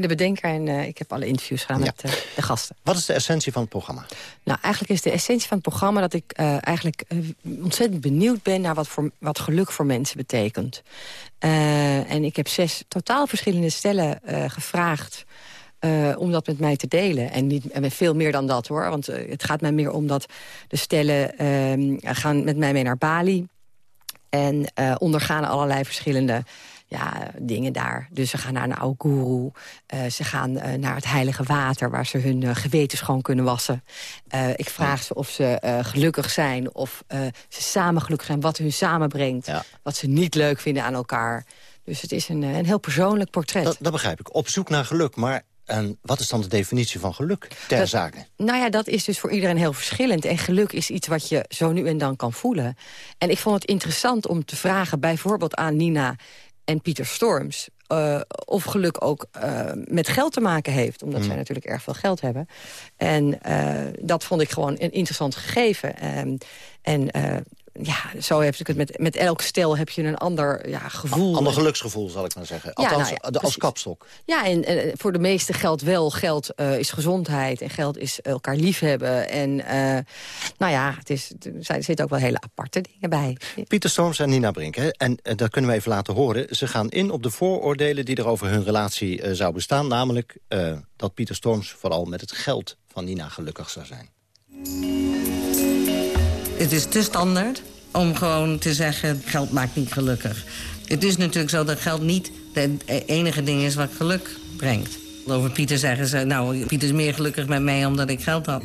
ben de bedenker en uh, ik heb alle interviews gedaan ja. met de gasten. Wat is de essentie van het programma? Nou, eigenlijk is de essentie van het programma dat ik eigenlijk ontzettend benieuwd ben... naar wat, voor, wat geluk voor mensen betekent. en ik heb zes totaal verschillende stellen gevraagd... Uh, om dat met mij te delen. En, niet, en veel meer dan dat, hoor. Want uh, het gaat mij meer om dat de stellen uh, gaan met mij mee naar Bali... en ondergaan allerlei verschillende ja, dingen daar. Dus ze gaan naar een oude guru. ze gaan naar het heilige water... waar ze hun geweten schoon kunnen wassen. ik vraag ze of ze gelukkig zijn... of ze samen gelukkig zijn, wat hun samenbrengt. Ja. Wat ze niet leuk vinden aan elkaar. Dus het is een, een heel persoonlijk portret. Dat, dat begrijp ik. Op zoek naar geluk, maar en wat is dan de definitie van geluk ter dat, zake? Nou ja, dat is dus voor iedereen heel verschillend. En geluk is iets wat je zo nu en dan kan voelen. En ik vond het interessant om te vragen bijvoorbeeld aan Nina en Pieter Storms... Uh, of geluk ook uh, met geld te maken heeft. Omdat mm. zij natuurlijk erg veel geld hebben. En uh, dat vond ik gewoon een interessant gegeven. Um, en ja, zo heb ik het met, met elk stel heb je een ander ja, gevoel. Ander geluksgevoel, zal ik maar zeggen. Ja, Althans, nou ja, als kapstok. Ja, en, en, voor de meesten geldt wel, geld uh, is gezondheid en geld is elkaar liefhebben. En uh, nou ja, het is, er zitten ook wel hele aparte dingen bij. Pieter Storms en Nina Brink, hè? en dat kunnen we even laten horen. Ze gaan in op de vooroordelen die er over hun relatie zou bestaan. Namelijk dat Pieter Storms vooral met het geld van Nina gelukkig zou zijn. Het is te standaard om gewoon te zeggen... geld maakt niet gelukkig. Het is natuurlijk zo dat geld niet het enige ding is wat geluk brengt. Over Pieter zeggen ze, nou, Pieter is meer gelukkig met mij omdat ik geld had.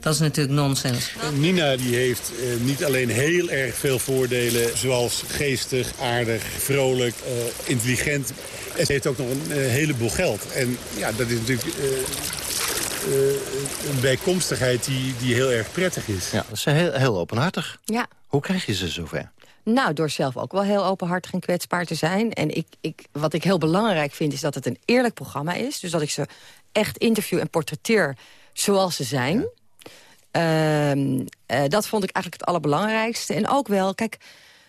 Dat is natuurlijk nonsens. Nina die heeft uh, niet alleen heel erg veel voordelen... zoals geestig, aardig, vrolijk, uh, intelligent. En ze heeft ook nog een uh, heleboel geld. En ja, dat is natuurlijk uh, een bijkomstigheid die, die heel erg prettig is. Ja, dat is heel, heel openhartig. Ja. Hoe krijg je ze zover? Nou, door zelf ook wel heel openhartig en kwetsbaar te zijn. En ik, ik, wat ik heel belangrijk vind, is dat het een eerlijk programma is. Dus dat ik ze echt interview en portretteer zoals ze zijn. Ja. Uh, uh, dat vond ik eigenlijk het allerbelangrijkste. En ook wel, kijk,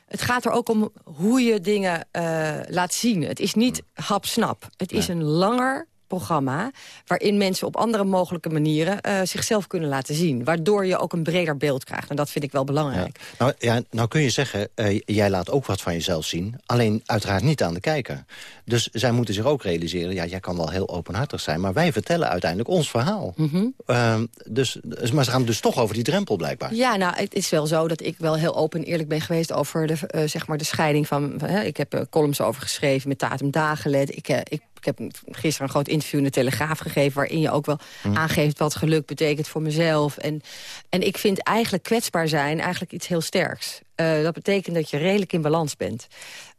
het gaat er ook om hoe je dingen uh, laat zien. Het is niet hapsnap. Het is een langer programma... waarin mensen op andere mogelijke manieren uh, zichzelf kunnen laten zien. Waardoor je ook een breder beeld krijgt. En dat vind ik wel belangrijk. Nou, ja, nou kun je zeggen, uh, jij laat ook wat van jezelf zien. Alleen uiteraard niet aan de kijker. Dus zij moeten zich ook realiseren... ja, jij kan wel heel openhartig zijn... maar wij vertellen uiteindelijk ons verhaal. Mm -hmm. uh, dus, maar ze gaan dus toch over die drempel blijkbaar. Ja, nou, het is wel zo dat ik wel heel open en eerlijk ben geweest... over de, uh, zeg maar de scheiding van... van ik heb columns over geschreven met Tatum Dagelet. Ik, ik ik heb gisteren een groot interview in de Telegraaf gegeven... waarin je ook wel mm. aangeeft wat geluk betekent voor mezelf. En, en ik vind eigenlijk kwetsbaar zijn eigenlijk iets heel sterks. Uh, dat betekent dat je redelijk in balans bent.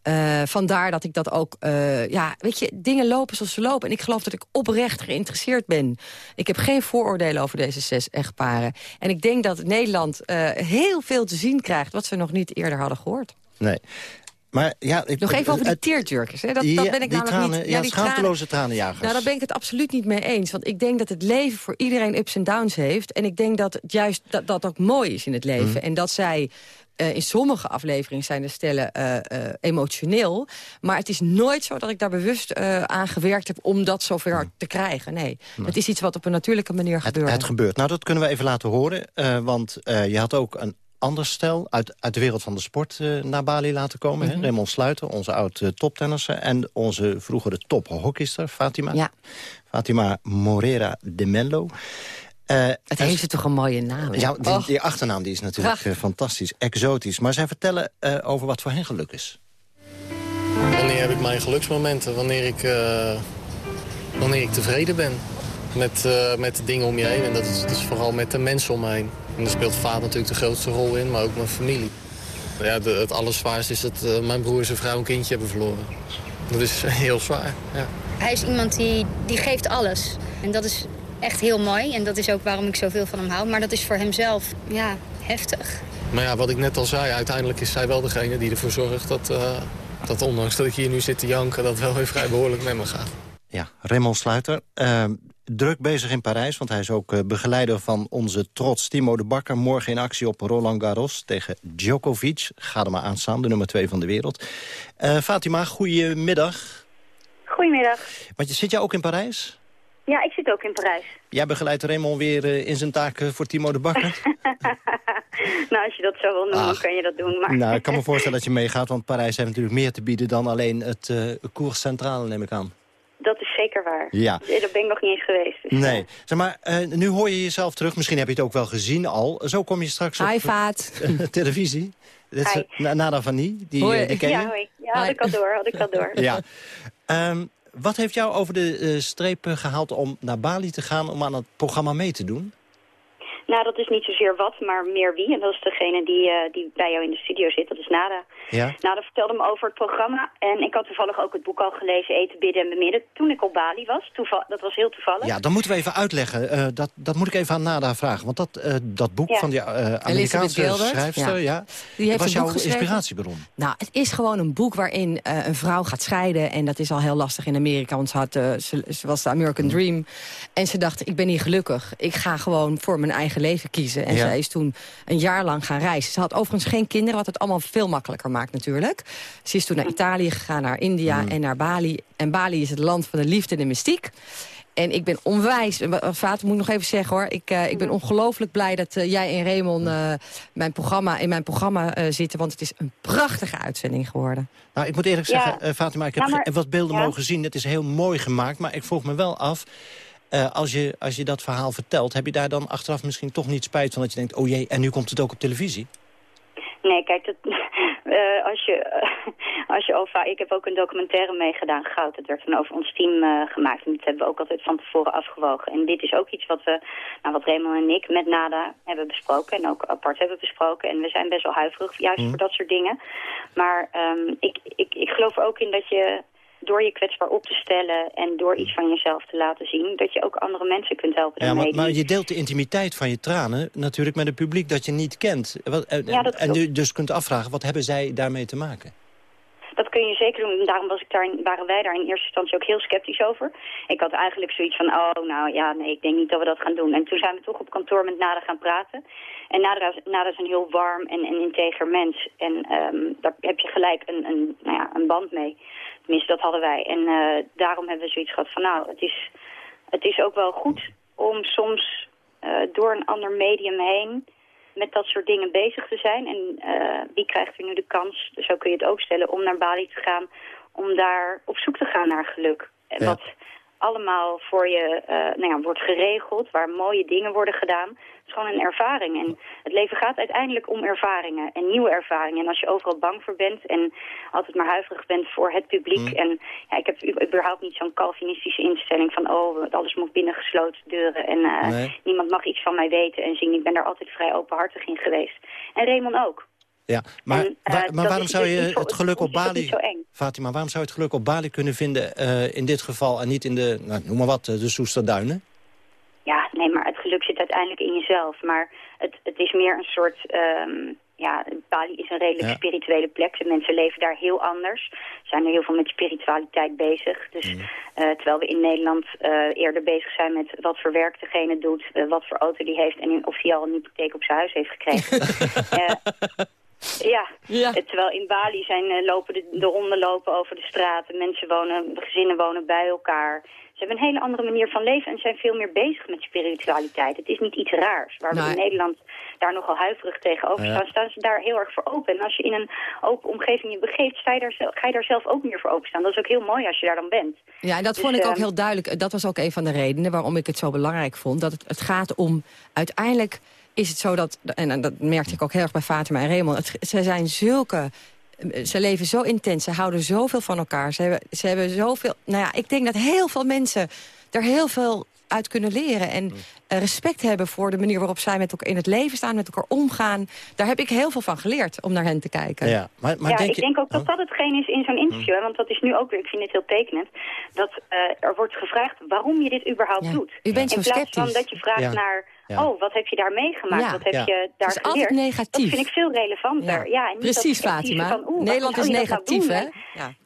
Uh, vandaar dat ik dat ook... Uh, ja, weet je, dingen lopen zoals ze lopen. En ik geloof dat ik oprecht geïnteresseerd ben. Ik heb geen vooroordelen over deze zes echtparen. En ik denk dat Nederland heel veel te zien krijgt... wat ze nog niet eerder hadden gehoord. Nee. Maar ja, ik, Nog even over die tearjerkers. Hè? Dat, ja, dat ben ik namelijk tranen, niet... Ja, die schaamteloze tranenjagers. Nou, daar ben ik het absoluut niet mee eens. Want ik denk dat het leven voor iedereen ups en downs heeft. En ik denk dat het juist dat, dat ook mooi is in het leven. Mhm. En dat zij... Uh, in sommige afleveringen zijn de stellen uh, uh, emotioneel. Maar het is nooit zo dat ik daar bewust aan gewerkt heb... om dat zover te krijgen. Nee, het is iets wat op een natuurlijke manier het, gebeurt. Het gebeurt. Nou, dat kunnen we even laten horen. want je had ook een ander stel uit, uit de wereld van de sport naar Bali laten komen. Mhm. hè? Raymond Sluiter, onze oud-toptennisser... en onze vroegere tophockeyster Fatima. Ja. Fatima Morera de Mello. Uh, het heeft ze toch een mooie naam. hè? Ja, die, achternaam die is natuurlijk uh, fantastisch, exotisch. Maar zij vertellen uh, over wat voor hen geluk is. Wanneer heb ik mijn geluksmomenten? Wanneer ik, uh, wanneer ik tevreden ben met, uh, met de dingen om je heen. En dat is, dat is vooral met de mensen om me heen. En daar speelt vader natuurlijk de grootste rol in, maar ook mijn familie. Ja, de, het allerzwaarste is dat uh, mijn broer en zijn vrouw een kindje hebben verloren. Dat is heel zwaar, ja. Hij is iemand die, die geeft alles. En dat is echt heel mooi. En dat is ook waarom ik zoveel van hem hou. Maar dat is voor hemzelf, ja, heftig. Maar ja, wat ik net al zei, uiteindelijk is zij wel degene die ervoor zorgt... dat, uh, dat ondanks dat ik hier nu zit te janken, dat wel weer vrij behoorlijk met me gaat. Ja, Raymond Sluiter. Uh, druk bezig in Parijs, want hij is ook uh, begeleider van onze trots Timo de Bakker. Morgen in actie op Roland Garros tegen Djokovic. Ga er maar aan staan, de nummer 2 van de wereld. Uh, Fatima, goedemiddag. Goedemiddag. Want je, zit jij ook in Parijs? Ja, ik zit ook in Parijs. Jij begeleidt Raymond weer uh, in zijn taak voor Timo de Bakker? nou, als je dat zo wil noemen, Ach, kan je dat doen. Maar... Nou, ik kan me voorstellen dat je meegaat, want Parijs heeft natuurlijk meer te bieden... dan alleen het uh, Cours Centrale, neem ik aan. Dat is zeker waar. Ja. Daar ben ik nog niet eens geweest. Dus nee. Zeg maar, uh, nu hoor je jezelf terug. Misschien heb je het ook wel gezien al. Zo kom je straks op televisie. Dit is Nada van Nie, die, hoi. die ken je? Ja, hoi. ja had ik al door. Had ik al door. ja. Um, wat heeft jou over de uh, streep gehaald om naar Bali te gaan... om aan het programma mee te doen? Nou, dat is niet zozeer wat, maar meer wie. En dat is degene die, uh, die bij jou in de studio zit. Dat is Nada. Ja? Nada vertelde me over het programma. En ik had toevallig ook het boek al gelezen, Eten, Bidden en Bemidden. Toen ik op Bali was. Toeval dat was heel toevallig. Ja, dan moeten we even uitleggen. Uh, dat, dat moet ik even aan Nada vragen. Want dat, uh, dat boek ja. van die Amerikaanse schrijfster... Ja. Ja. Die heeft was jouw inspiratiebron? Nou, het is gewoon een boek waarin een vrouw gaat scheiden. En dat is al heel lastig in Amerika. Want ze, had, ze, ze was de American Dream. En ze dacht, ik ben niet gelukkig. Ik ga gewoon voor mijn eigen leven kiezen. En ja. zij is toen een jaar lang gaan reizen. Ze had overigens geen kinderen, wat het allemaal veel makkelijker maakt natuurlijk. Ze is toen naar Italië gegaan, naar India mm. en naar Bali. En Bali is het land van de liefde en de mystiek. En ik ben onwijs, vader moet ik nog even zeggen hoor. Ik, uh, ik ben ongelooflijk blij dat uh, jij en Raymond uh, mijn programma, in mijn programma zitten. Want het is een prachtige uitzending geworden. Nou, ik moet eerlijk ja. zeggen, Fatima, ik heb ja, maar, wat beelden ja. mogen zien. Het is heel mooi gemaakt, maar ik vroeg me wel af... Uh, als, je, als je dat verhaal vertelt, heb je daar dan achteraf misschien toch niet spijt van... dat je denkt, oh jee, en nu komt het ook op televisie? Nee, kijk, dat, uh, als je, uh, als je over, ik heb ook een documentaire meegedaan, Goud. Dat werd dan over ons team uh, gemaakt. En dat hebben we ook altijd van tevoren afgewogen. En dit is ook iets wat we, nou, wat Raymond en ik met NADA hebben besproken. En ook apart hebben besproken. En we zijn best wel huiverig, juist mm. voor dat soort dingen. Maar um, ik, ik, ik geloof ook in dat je door je kwetsbaar op te stellen en door iets van jezelf te laten zien... dat je ook andere mensen kunt helpen. Ja, maar, maar, je deelt de intimiteit van je tranen natuurlijk met een publiek dat je niet kent. Wat, en, ja, en dus kunt afvragen, wat hebben zij daarmee te maken? Dat kun je zeker doen. Daarom was ik daar, waren wij daar in eerste instantie ook heel sceptisch over. Ik had eigenlijk zoiets van, oh, nou ja, nee, ik denk niet dat we dat gaan doen. En toen zijn we toch op kantoor met Nada gaan praten. En Nada, Nada is een heel warm en, en integer mens. En um, daar heb je gelijk een, een, nou ja, een band mee. Tenminste, dat hadden wij. En uh, daarom hebben we zoiets gehad van, nou, het is, het is ook wel goed om soms uh, door een ander medium heen met dat soort dingen bezig te zijn. En uh, wie krijgt er nu de kans, zo kun je het ook stellen, om naar Bali te gaan, om daar op zoek te gaan naar geluk. En wat allemaal voor je uh, nou ja, wordt geregeld, waar mooie dingen worden gedaan. Het is gewoon een ervaring. En het leven gaat uiteindelijk om ervaringen en nieuwe ervaringen. En als je overal bang voor bent en altijd maar huiverig bent voor het publiek. Mm. En ja, ik heb überhaupt niet zo'n Calvinistische instelling van... oh, alles moet binnen gesloten deuren en uh, nee. niemand mag iets van mij weten en zien. Ik ben daar altijd vrij openhartig in geweest. En Raymond ook. Ja, maar, en, uh, maar waarom zou je het geluk op Bali... Fatima, waarom zou je het geluk op Bali kunnen vinden uh, in dit geval... en niet in de, nou, noem maar wat, de Soesterduinen? Ja, nee, maar het geluk zit uiteindelijk in jezelf. Maar het, het is meer een soort... Um, ja, Bali is een redelijk ja. spirituele plek. De mensen leven daar heel anders. Zijn er heel veel met spiritualiteit bezig. Dus mm. uh, terwijl we in Nederland uh, eerder bezig zijn met wat voor werk degene doet, uh, wat voor auto die heeft en of hij al een hypotheek op zijn huis heeft gekregen. Ja, ja. terwijl in Bali zijn, uh, lopen de, de honden lopen over de straten, mensen wonen, gezinnen wonen bij elkaar. Ze hebben een hele andere manier van leven en zijn veel meer bezig met spiritualiteit. Het is niet iets raars. Waar we in Nederland daar nogal huiverig tegenover staan, ja. staan ze daar heel erg voor open. En als je in een open omgeving je begeeft, sta je daar, ga je daar zelf ook meer voor openstaan. Dat is ook heel mooi als je daar dan bent. Ja, en dat dus, vond ik ook uh, heel duidelijk. Dat was ook een van de redenen waarom ik het zo belangrijk vond. Dat het, het gaat om uiteindelijk is het zo dat, en dat merkte ik ook heel erg bij Fatima en Raymond... Het, ze zijn zulke... Ze leven zo intens, ze houden zoveel van elkaar. Ze hebben, ze hebben zoveel... Nou ja, ik denk dat heel veel mensen er heel veel uit kunnen leren. En eh, respect hebben voor de manier waarop zij met elkaar in het leven staan, met elkaar omgaan. Daar heb ik heel veel van geleerd om naar hen te kijken. Ja, maar, maar ja, denk ik je... denk ook dat Oh. dat hetgeen is in zo'n interview. hè, Want dat is nu ook weer, ik vind het heel tekenend, dat eh, er wordt gevraagd waarom je dit überhaupt Ja. doet. U bent in zo plaats van sceptisch. dat je vraagt Ja. naar, Ja. oh, wat heb je daar meegemaakt? Ja. Wat heb Ja. je daar Het is geleerd? negatief. Dat vind ik veel relevanter. Ja. en Precies, Fatima. Van, Nederland is nou negatief, hè?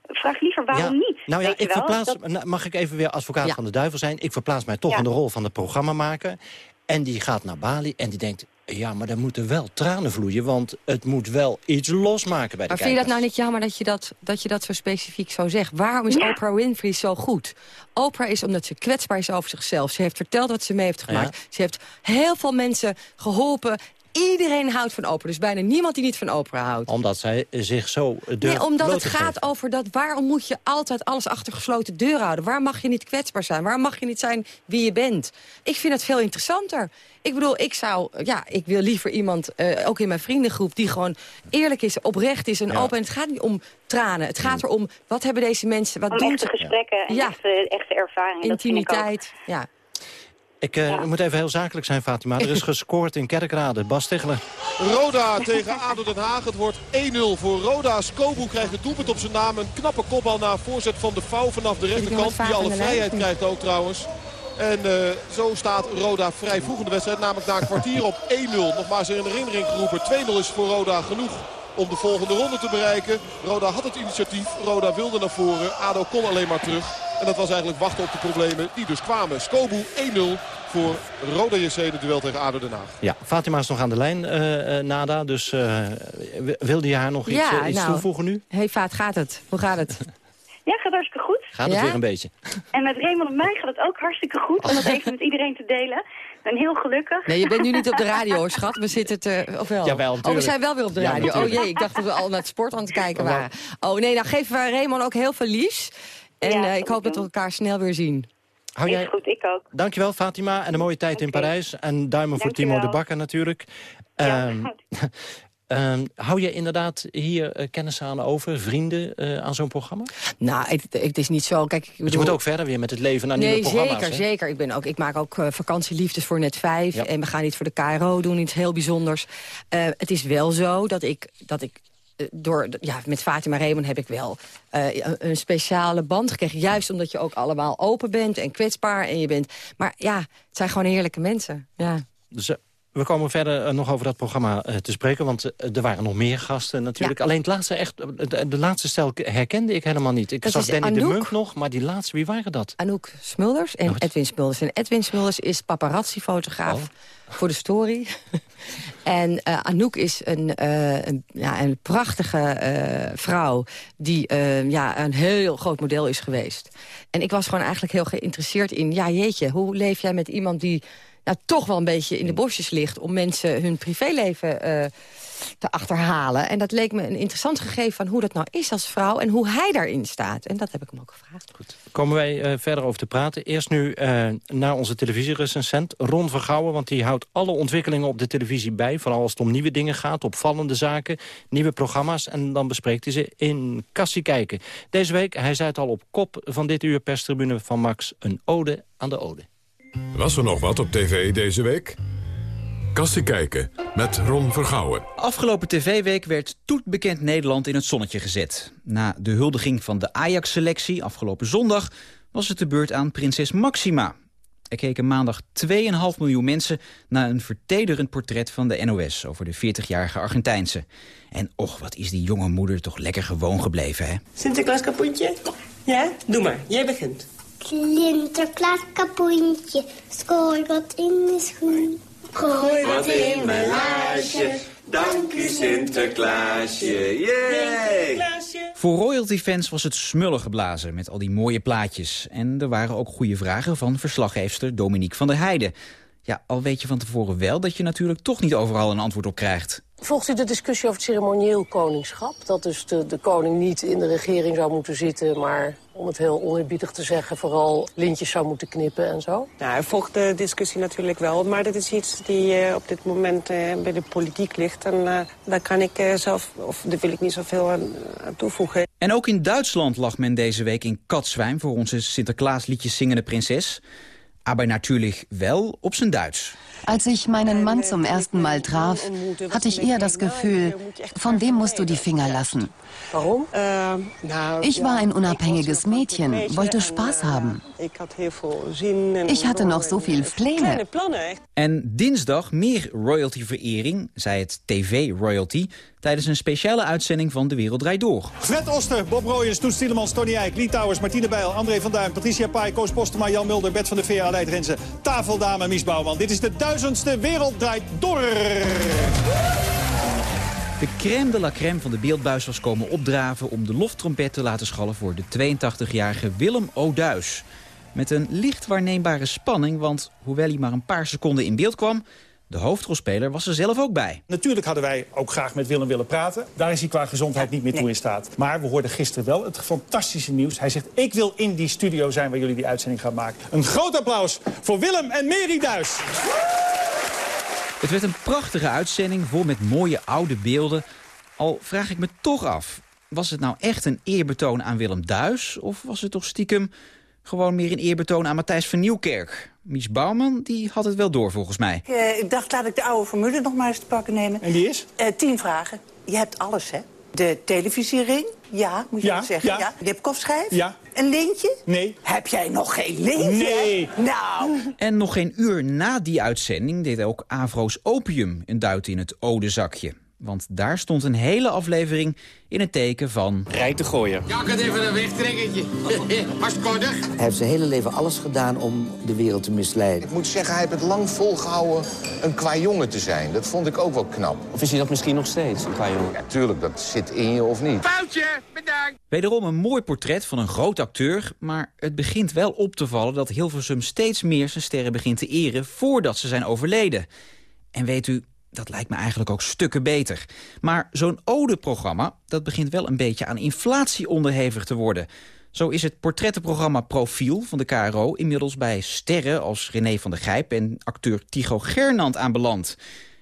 Vraag liever waarom niet. Nou ja, ik verplaats, Dat- nou, mag ik even weer advocaat van de duivel zijn? Ik verplaats mij toch in de rol van de programmamaker. En die gaat naar Bali en die denkt... ja, maar er moeten wel tranen vloeien... want het moet wel iets losmaken bij de Maar vind je dat nou kijkers. niet jammer dat je dat, dat je dat zo specifiek zo zegt? Waarom is Ja. Oprah Winfrey zo goed? Oprah is omdat ze kwetsbaar is over zichzelf. Ze heeft verteld wat ze mee heeft gemaakt. Ze heeft heel veel mensen geholpen. Iedereen houdt van Oprah. Dus bijna niemand die niet van Oprah houdt. Omdat zij zich zo durft Nee, omdat het gaat geven. over dat waarom moet je altijd alles achter gesloten deuren houden? Waar mag je niet kwetsbaar zijn? Waar mag je niet zijn wie je bent? Ik vind het veel interessanter. Ik bedoel, ik zou, ja, ik wil liever iemand, eh, ook in mijn vriendengroep, die gewoon eerlijk is, oprecht is en Ja. open. En het gaat niet om tranen. Het gaat erom, wat hebben deze mensen, wat Om doen echte ze? gesprekken en Ja. echte, echte ervaringen. dat vind ik ook. Intimiteit, ja. Ik eh, moet even heel zakelijk zijn, Fatima. Er is gescoord in Kerkrade. Bas Tichelen. Roda tegen ADO Den Haag. Het wordt 1-0 voor Roda. Skobu krijgt het doelpunt op zijn naam. Een knappe kopbal na voorzet van de Vouw vanaf de rechterkant. Die alle vrijheid krijgt ook trouwens. En eh, zo staat Roda vrij vroeg in de wedstrijd. Namelijk na een kwartier op 1-0. Nogmaals in de herinnering geroepen. 2-0 is voor Roda genoeg om de volgende ronde te bereiken. Roda had het initiatief. Roda wilde naar voren. ADO kon alleen maar terug. En dat was eigenlijk wachten op de problemen die dus kwamen. Skobu 1-0 voor Roda JC. De duel tegen ADO Den Haag. Ja, Fatima is nog aan de lijn, eh, eh, Nada. Dus eh, wilde je haar nog iets, Ja, eh, iets nou. toevoegen nu? hey, Vaat, gaat het? Hoe gaat het? Ja, gaat hartstikke goed. Gaat het weer een beetje? En met Raymond en mij gaat het ook hartstikke goed. Om dat even met iedereen te delen. Ik ben heel gelukkig. Nee, je bent nu niet op de radio, hoor, schat. We zitten te... Of wel? Jawel, oh, we zijn wel weer op de Ja, radio. oh jee, ik dacht dat we al naar het sport aan het kijken waren. Oh nee, dan geven we Raymond ook heel veel liefs. En Ja, eh, ik hoop dat we elkaar snel weer zien. Hou Is goed, ik ook. Dankjewel, Fatima. En een mooie tijd in. Parijs. En duimen voor Dankjewel. Timo de Bakker natuurlijk. Ja, Ehm, ehm, hou je inderdaad hier eh, kennis aan over, vrienden eh, aan zo'n programma? Nou, het, het is niet zo... Kijk, ik je moet ook verder weer met het leven naar Nee, nieuwe programma's. zeker, hè? zeker. Ik, ben ook, ik maak ook vakantieliefdes voor Net 5. Ja. En we gaan iets voor de KRO doen, iets heel bijzonders. Eh, het is wel zo dat ik... Dat ik door, ja, met Fatima Raymond heb ik wel eh, een, speciale band gekregen. Juist omdat je ook allemaal open bent en kwetsbaar. En je bent, maar ja, het zijn gewoon heerlijke mensen. Ja. Dus, eh, we komen verder eh, nog over dat programma eh, te spreken. Want eh, er waren nog meer gasten natuurlijk. Ja. Alleen het laatste, echt, eh, de, de laatste stel herkende ik helemaal niet. Ik Dat zag Danny de. Munk nog, maar die laatste, wie waren dat? Anouk Smulders en Nooit. Edwin Smulders. En Edwin Smulders is paparazzi-fotograaf Oh. voor de story. En eh, Anouk is een, eh, een, ja, een prachtige eh, vrouw... die ja, een heel groot model is geweest. En ik was gewoon eigenlijk heel geïnteresseerd in... ja, jeetje, hoe leef jij met iemand die nou, toch wel een beetje in de bosjes ligt... om mensen hun privéleven te achterhalen. En dat leek me een interessant gegeven van hoe dat nou is als vrouw... en hoe hij daarin staat. En dat heb ik hem ook gevraagd. Komen wij eh, verder over te praten. Eerst nu eh, naar onze televisierecensent Ron Vergouwen... want die houdt alle ontwikkelingen op de televisie bij. Vooral als het om nieuwe dingen gaat, opvallende zaken, nieuwe programma's. En dan bespreekt hij ze in Kassie Kijken. Deze week, hij zei het al op kop van dit uur perstribune van Max... een ode aan de ode. Was er nog wat op tv deze week? Kassie kijken met Ron Vergouwen. Afgelopen tv-week werd toetbekend Nederland in het zonnetje gezet. Na de huldiging van de Ajax-selectie afgelopen zondag... was het de beurt aan prinses Maxima. Er keken maandag 2,5 miljoen mensen naar een vertederend portret van de NOS... over de 40-jarige Argentijnse. En och, wat is die jonge moeder toch lekker gewoon gebleven, hè? Sinterklaas kapoentje? Ja? Doe maar, jij begint. Sinterklaas kapoentje, schooi wat in de schoen. Gooi wat in mijn laarsje, dank u Sinterklaasje, yay! Voor royalty-fans was het smullen geblazen met al die mooie plaatjes. En er waren ook goede vragen van verslaggeefster Dominique van der Heijden. Ja, al weet je van tevoren wel dat je natuurlijk toch niet overal een antwoord op krijgt. Volgt u de discussie over het ceremonieel koningschap? Dat dus de, de koning niet in de regering zou moeten zitten... maar om het heel oneerbiedig te zeggen... vooral lintjes zou moeten knippen en zo? Nou, hij volgt de discussie natuurlijk wel, maar dat is iets die eh, op dit moment eh, bij de politiek ligt. En eh, daar kan ik eh, zelf, of daar wil ik niet zoveel aan, aan toevoegen. En ook in Duitsland lag men deze week in katzwijn... voor onze Sinterklaasliedjes zingende prinses. Aber natürlich wel op zijn Duits. Als ich meinen Mann zum ersten Mal traf, hatte ich eher das Gefühl, von dem musst du die Finger lassen. Warum? nou, Ich war ein unabhängiges Mädchen, wollte Spaß haben. Ich hatte noch so viel Pläne. En dinsdag meer royalty-verering, zei het TV-royalty... tijdens een speciale uitzending van De Wereld Draait Door. Fred Oster, Bob Royens, Toets Tielemans, Tony Eijk, Lee Towers, Martine Bijl, André van Duin, Patricia Pai, Koos Postema, Jan Mulder, Bert van der Veer, Aleid Rensen, Tafeldame Mies Bouwman. Dit is de duizendste Wereld Draait Door. De crème de la crème van de beeldbuis was komen opdraven... om de loftrompet te laten schallen voor de 82-jarige Willem O'Duis. Met een licht waarneembare spanning, want hoewel hij maar een paar seconden in beeld kwam... de hoofdrolspeler was er zelf ook bij. Natuurlijk hadden wij ook graag met Willem willen praten. Daar is hij qua gezondheid niet meer toe in staat. Maar we hoorden gisteren wel het fantastische nieuws. Hij zegt, ik wil in die studio zijn waar jullie die uitzending gaan maken. Een groot applaus voor Willem en Mary Duis. Het werd een prachtige uitzending, vol met mooie oude beelden. Al vraag ik me toch af, was het nou echt een eerbetoon aan Willem Duis... of was het toch stiekem gewoon meer een eerbetoon aan Matthijs van Nieuwkerk? Mies Bouwman die had het wel door volgens mij. Ik, eh, ik dacht, laat ik de oude formule nog maar eens te pakken nemen. En die is? Eh, tien vragen. Je hebt alles, hè? De televisiering? Ja, moet je Ja, dat zeggen. ja. Lipkofschijf? Ja. Een lintje? Nee. Heb jij nog geen lintje? Nee. Nou, En nog geen uur na die uitzending deed ook Avro's Opium een duit in het odezakje. Want daar stond een hele aflevering in het teken van... Rij te gooien. Ja, ik had even een wegtrekkertje. Hartstikke Hij heeft zijn hele leven alles gedaan om de wereld te misleiden. Ik moet zeggen, hij heeft het lang volgehouden een kwajongen te zijn. Dat vond ik ook wel knap. Of is hij dat misschien nog steeds, een kwajongen? Ja, tuurlijk, dat zit in je of niet. Foutje, bedankt. Wederom een mooi portret van een groot acteur... maar het begint wel op te vallen dat Hilversum steeds meer zijn sterren begint te eren... voordat ze zijn overleden. En weet u, dat lijkt me eigenlijk ook stukken beter. Maar zo'n ode-programma, dat begint wel een beetje aan inflatie onderhevig te worden. Zo is het portrettenprogramma Profiel van de KRO... inmiddels bij sterren als René van der Gijp en acteur Tycho Gernand aanbeland.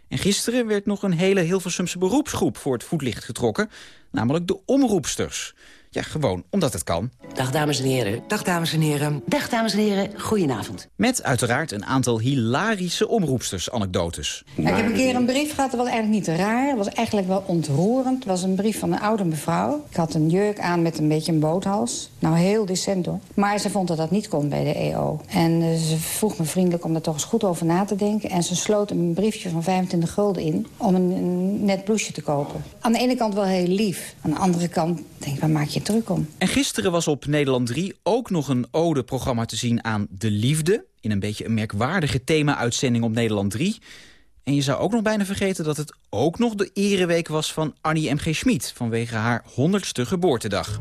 En gisteren werd nog een hele Hilversumse beroepsgroep voor het voetlicht getrokken... namelijk de omroepsters. Ja, gewoon omdat het kan. Dag dames en heren. Dag dames en heren. Dag dames en heren, goedenavond. Met uiteraard een aantal hilarische omroepsters-anekdotes. ik heb een keer een brief gehad, dat was eigenlijk niet raar. Het was eigenlijk wel ontroerend. Het was een brief van een oude mevrouw. Ik had een jurk aan met een beetje een boothals. Nou, heel decent hoor. Maar ze vond dat dat niet kon bij de EO. En eh, ze vroeg me vriendelijk om daar toch eens goed over na te denken. En ze sloot een briefje van 25 gulden in om een, een net blouseje te kopen. Aan de ene kant wel heel lief. Aan de andere kant denk ik, waar maak je het druk om? En gisteren was op Nederland 3 ook nog een ode-programma te zien aan de liefde. In een beetje een merkwaardige thema-uitzending op Nederland 3. En je zou ook nog bijna vergeten dat het ook nog de ereweek was van Annie M.G. Schmid... vanwege haar 100ste geboortedag.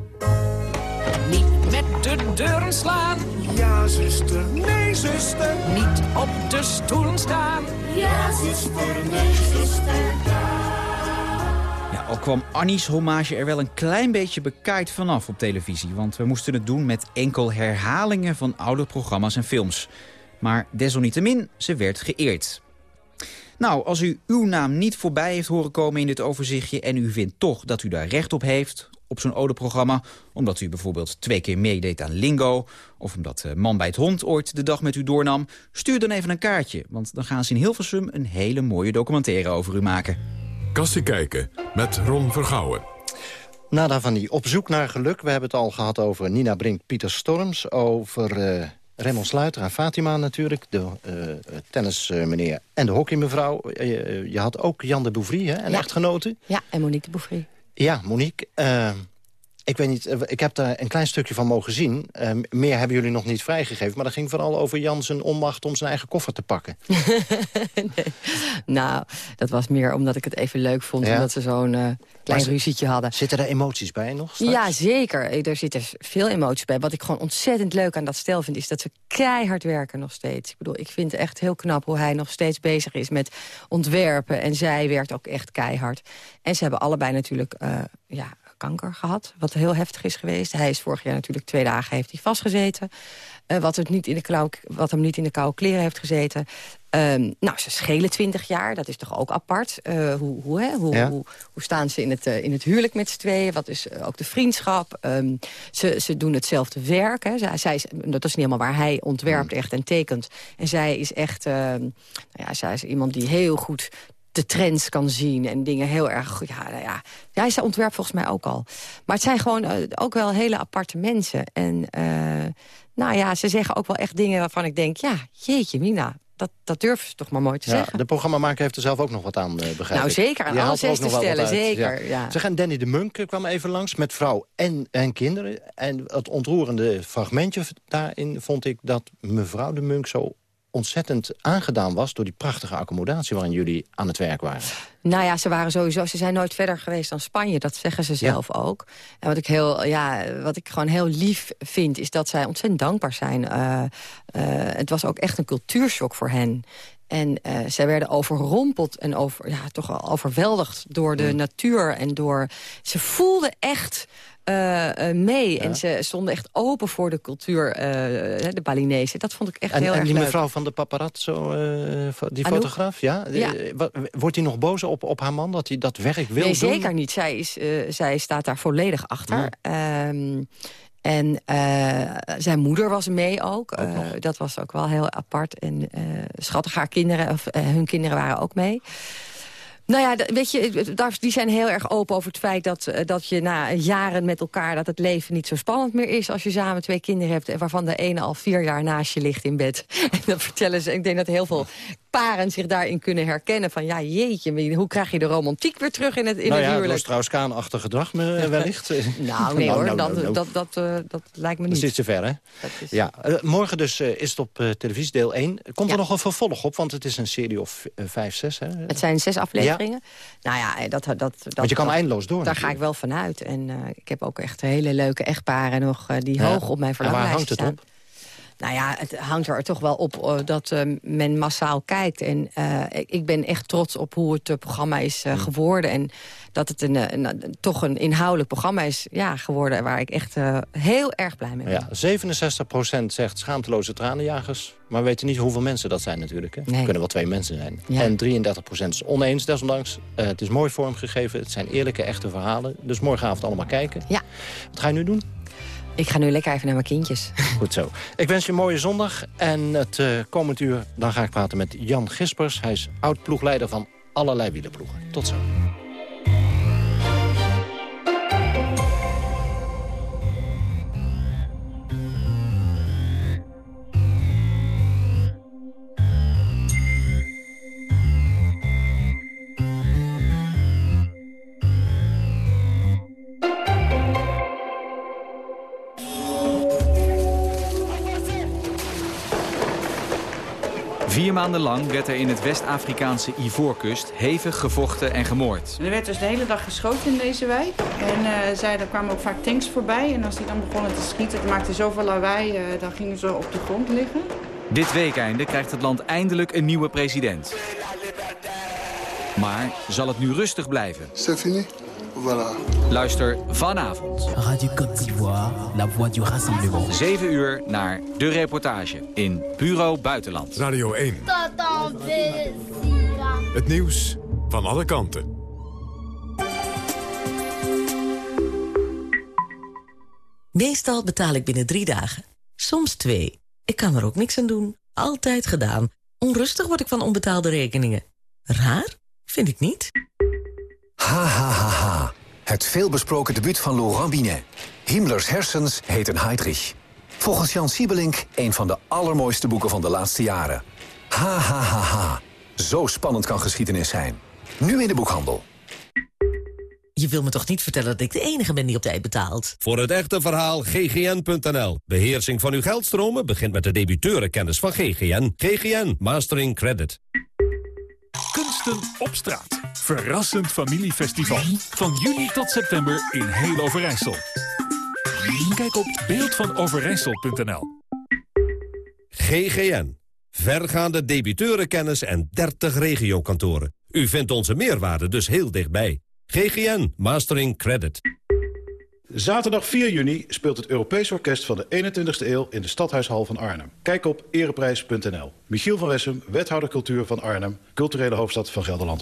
Niet met de deuren slaan. Ja, zuster. Nee, zuster. Niet op de stoelen staan. Ja, zuster. Nee, zuster. Ja, al kwam Annie's hommage er wel een klein beetje bekaaid vanaf op televisie. Want we moesten het doen met enkel herhalingen van oude programma's en films. Maar desalniettemin, ze werd geëerd. Nou, als u uw naam niet voorbij heeft horen komen in dit overzichtje... en u vindt toch dat u daar recht op heeft op zo'n ode-programma... omdat u bijvoorbeeld twee keer meedeed aan Lingo... of omdat uh, Man bij het Hond ooit de dag met u doornam... stuur dan even een kaartje, want dan gaan ze in Hilversum... een hele mooie documentaire over u maken. Kassie kijken met Ron Vergouwen. Nada van die op zoek naar geluk. We hebben het al gehad over Nina Brink, Pieter Storms... over uh, Raymond Sluiter en Fatima natuurlijk, de uh, tennismeneer en de hockeymevrouw. Uh, je had ook Jan de Bouvry, hè, een Ja. echtgenote. Ja, en Monique de Bouffry. Ja, Monique. Ik weet niet, eh, ik heb daar een klein stukje van mogen zien. Eh, meer hebben jullie nog niet vrijgegeven. Maar dat ging vooral over Jan zijn onmacht om zijn eigen koffer te pakken. Nou, dat was meer omdat ik het even leuk vond... Ja? omdat ze zo'n eh, klein ze- ruzietje hadden. Zitten er emoties bij nog? straks? Ja, zeker. Er zitten veel emoties bij. Wat ik gewoon ontzettend leuk aan dat stel vind... is dat ze keihard werken nog steeds. Ik bedoel, ik vind het echt heel knap hoe hij nog steeds bezig is met ontwerpen. En zij werkt ook echt keihard. En ze hebben allebei natuurlijk ja, kanker gehad, wat heel heftig is geweest. Hij is vorig jaar natuurlijk twee dagen heeft hij vastgezeten. eh, wat, het niet in de klauw, wat hem niet in de koude kleren heeft gezeten. Ehm, nou, ze schelen 20 jaar, dat is toch ook apart. Uh, hoe, hoe, hè? Hoe, Ja. hoe, hoe staan ze in het, eh, in het huwelijk met z'n tweeën? Wat is eh, ook de vriendschap? Ehm, ze, ze doen hetzelfde werk. Hè? Zij, zij is, dat is niet helemaal waar. Hij ontwerpt echt en tekent. En zij is echt... ehm, nou ja, zij is iemand die heel goed de trends kan zien en dingen heel erg... Ja, nou ja, ja, zij ontwerpt volgens mij ook al. Maar het zijn gewoon eh, ook wel hele aparte mensen. En eh, nou ja, ze zeggen ook wel echt dingen waarvan ik denk... ja, jeetje Mina, dat, dat durven ze toch maar mooi te Ja, zeggen. de programmamaker heeft er zelf ook nog wat aan, eh begrijp Nou, zeker, aan Die alle haalt ook zes te stellen, zeker, ja. Zeg, en Danny de Munk kwam even langs met vrouw en, en kinderen. En het ontroerende fragmentje daarin vond ik... dat mevrouw de Munk zo ontzettend aangedaan was... door die prachtige accommodatie waarin jullie aan het werk waren. Nou ja, ze waren sowieso, ze zijn nooit verder geweest dan Spanje. Dat zeggen ze zelf ook. En wat ik, heel, ja, wat ik gewoon heel lief vind, is dat zij ontzettend dankbaar zijn. Eh, eh, het was ook echt een cultuurshock voor hen. En eh, zij werden overrompeld en over, ja, toch wel overweldigd door de natuur. En door, ze voelden echt eh, eh, mee. En ze stonden echt open voor de cultuur, eh, de Balinese. Dat vond ik echt En, heel en erg die leuk. mevrouw van de paparazzo, die Anouk? fotograaf, ja? Wordt hij nog boos op, op haar man dat hij dat werk wil nee, doen? zeker niet. Zij, is, zij staat daar volledig achter. Ehm, en zijn moeder was mee ook. Eh, dat was ook wel heel apart. En schattig, haar kinderen, of hun kinderen waren ook mee. Nou ja, weet je, daar- die zijn heel erg open over het feit dat, eh, dat je na jaren met elkaar... dat het leven niet zo spannend meer is als je samen twee kinderen hebt... en waarvan de ene al vier jaar naast je ligt in bed. En dan vertellen ze, ik denk dat heel veel paren zich daarin kunnen herkennen... van ja, jeetje, hoe krijg je de romantiek weer terug in het, in nou het ja, door huwelijk? Strauss-Kaan-achtig gedrag me- wellicht. Nou, nee hoor, dat, dat, dat, eh, dat lijkt me Dat niet. zit zover, hè? Ja, eh, morgen dus eh, is het op eh, televisie deel 1. Komt er nog een vervolg op? Want het is een serie of eh, vijf, zes, hè? Het zijn zes afleveringen. Nou ja, dat, dat, dat, Want je kan dat- eindeloos door Daar ga ik wel vanuit. En eh, ik heb ook echt hele leuke echtparen nog eh, die Ja. hoog op mijn En waar verlanglijst hangt het staan. op? Nou ja, het hangt er toch wel op eh, dat eh, men massaal kijkt. En eh, ik, ben echt trots op hoe het programma is eh, geworden. En dat het een, een- toch een inhoudelijk programma is ja, geworden... waar ik echt heel erg blij mee ben. Ja, 67% zegt schaamteloze tranenjagers. Maar we weten niet hoeveel mensen dat zijn natuurlijk. Hè? Nee. kunnen wel twee mensen zijn. Ja. En 33% is oneens, desondanks. Het is mooi vormgegeven. Het zijn eerlijke, echte verhalen. Dus morgenavond allemaal kijken. Ja. Wat ga je nu doen? Ik ga nu lekker even naar mijn kindjes. Goed zo. Ik wens je een mooie zondag. En het eh, komend uur dan ga ik praten met Jan Gispers. Hij is oud-ploegleider van allerlei wielerploegen. Tot zo. Maanden lang werd er in het West-Afrikaanse Ivoorkust hevig gevochten en gemoord. Er werd dus de hele dag geschoten in deze wijk. En eh zij, er kwamen ook vaak tanks voorbij. En als die dan begonnen te schieten, het maakte zoveel lawaai, eh, dan gingen ze op de grond liggen. Dit weekeinde krijgt het land eindelijk een nieuwe president. Maar zal het nu rustig blijven? C'est fini Voilà. Luister vanavond. Radio Côte d'Ivoire, la voix du rassemblement. 7 uur naar De Reportage in Bureau Buitenland. Radio 1. Het nieuws van alle kanten. Meestal betaal ik binnen drie dagen. Soms twee. Ik kan er ook niks aan doen. Altijd gedaan. Onrustig word ik van onbetaalde rekeningen. Raar? Vind ik niet. Ha, ha, ha, ha. Het veelbesproken debuut van Laurent Binet. Himmlers hersens heten Heydrich. Volgens Jan Siebelink een van de allermooiste boeken van de laatste jaren. Ha, ha, ha, ha. Zo spannend kan geschiedenis zijn. Nu in de boekhandel. Je wil me toch niet vertellen dat ik de enige ben die op tijd betaalt? Voor het echte verhaal ggn.nl. Beheersing van uw geldstromen begint met de debiteurenkennis van GGN. GGN Mastering Credit. Op straat. Verrassend familiefestival. Van juni tot september in heel Overijssel. Kijk op beeldvanoverijssel.nl GGN. Vergaande debiteurenkennis en 30 regiokantoren. U vindt onze meerwaarde dus heel dichtbij. GGN Mastering Credit. Zaterdag 4 juni speelt het Europees Orkest van de 21ste eeuw... in de Stadhuishal van Arnhem. Kijk op ereprijs.nl. Michiel van Wessem, wethouder cultuur van Arnhem... culturele hoofdstad van Gelderland.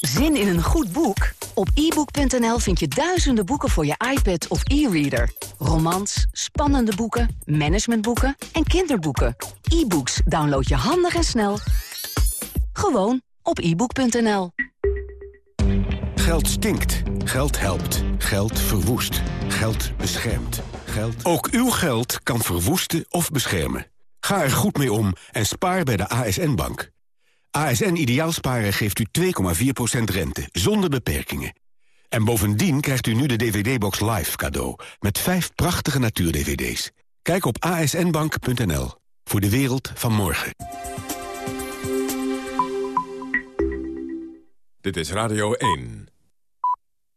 Zin in een goed boek? Op ebook.nl vind je duizenden boeken voor je iPad of e-reader. Romans, spannende boeken, managementboeken en kinderboeken. E-books download je handig en snel. Gewoon op ebook.nl. Geld stinkt. Geld helpt. Geld verwoest. Geld beschermt. Geld... Ook uw geld kan verwoesten of beschermen. Ga er goed mee om en spaar bij de ASN-bank. ASN Ideaalsparen geeft u 2,4% rente, zonder beperkingen. En bovendien krijgt u nu de DVD-box Live cadeau... met vijf prachtige natuur-DVD's. Kijk op asnbank.nl voor de wereld van morgen. Dit is Radio 1.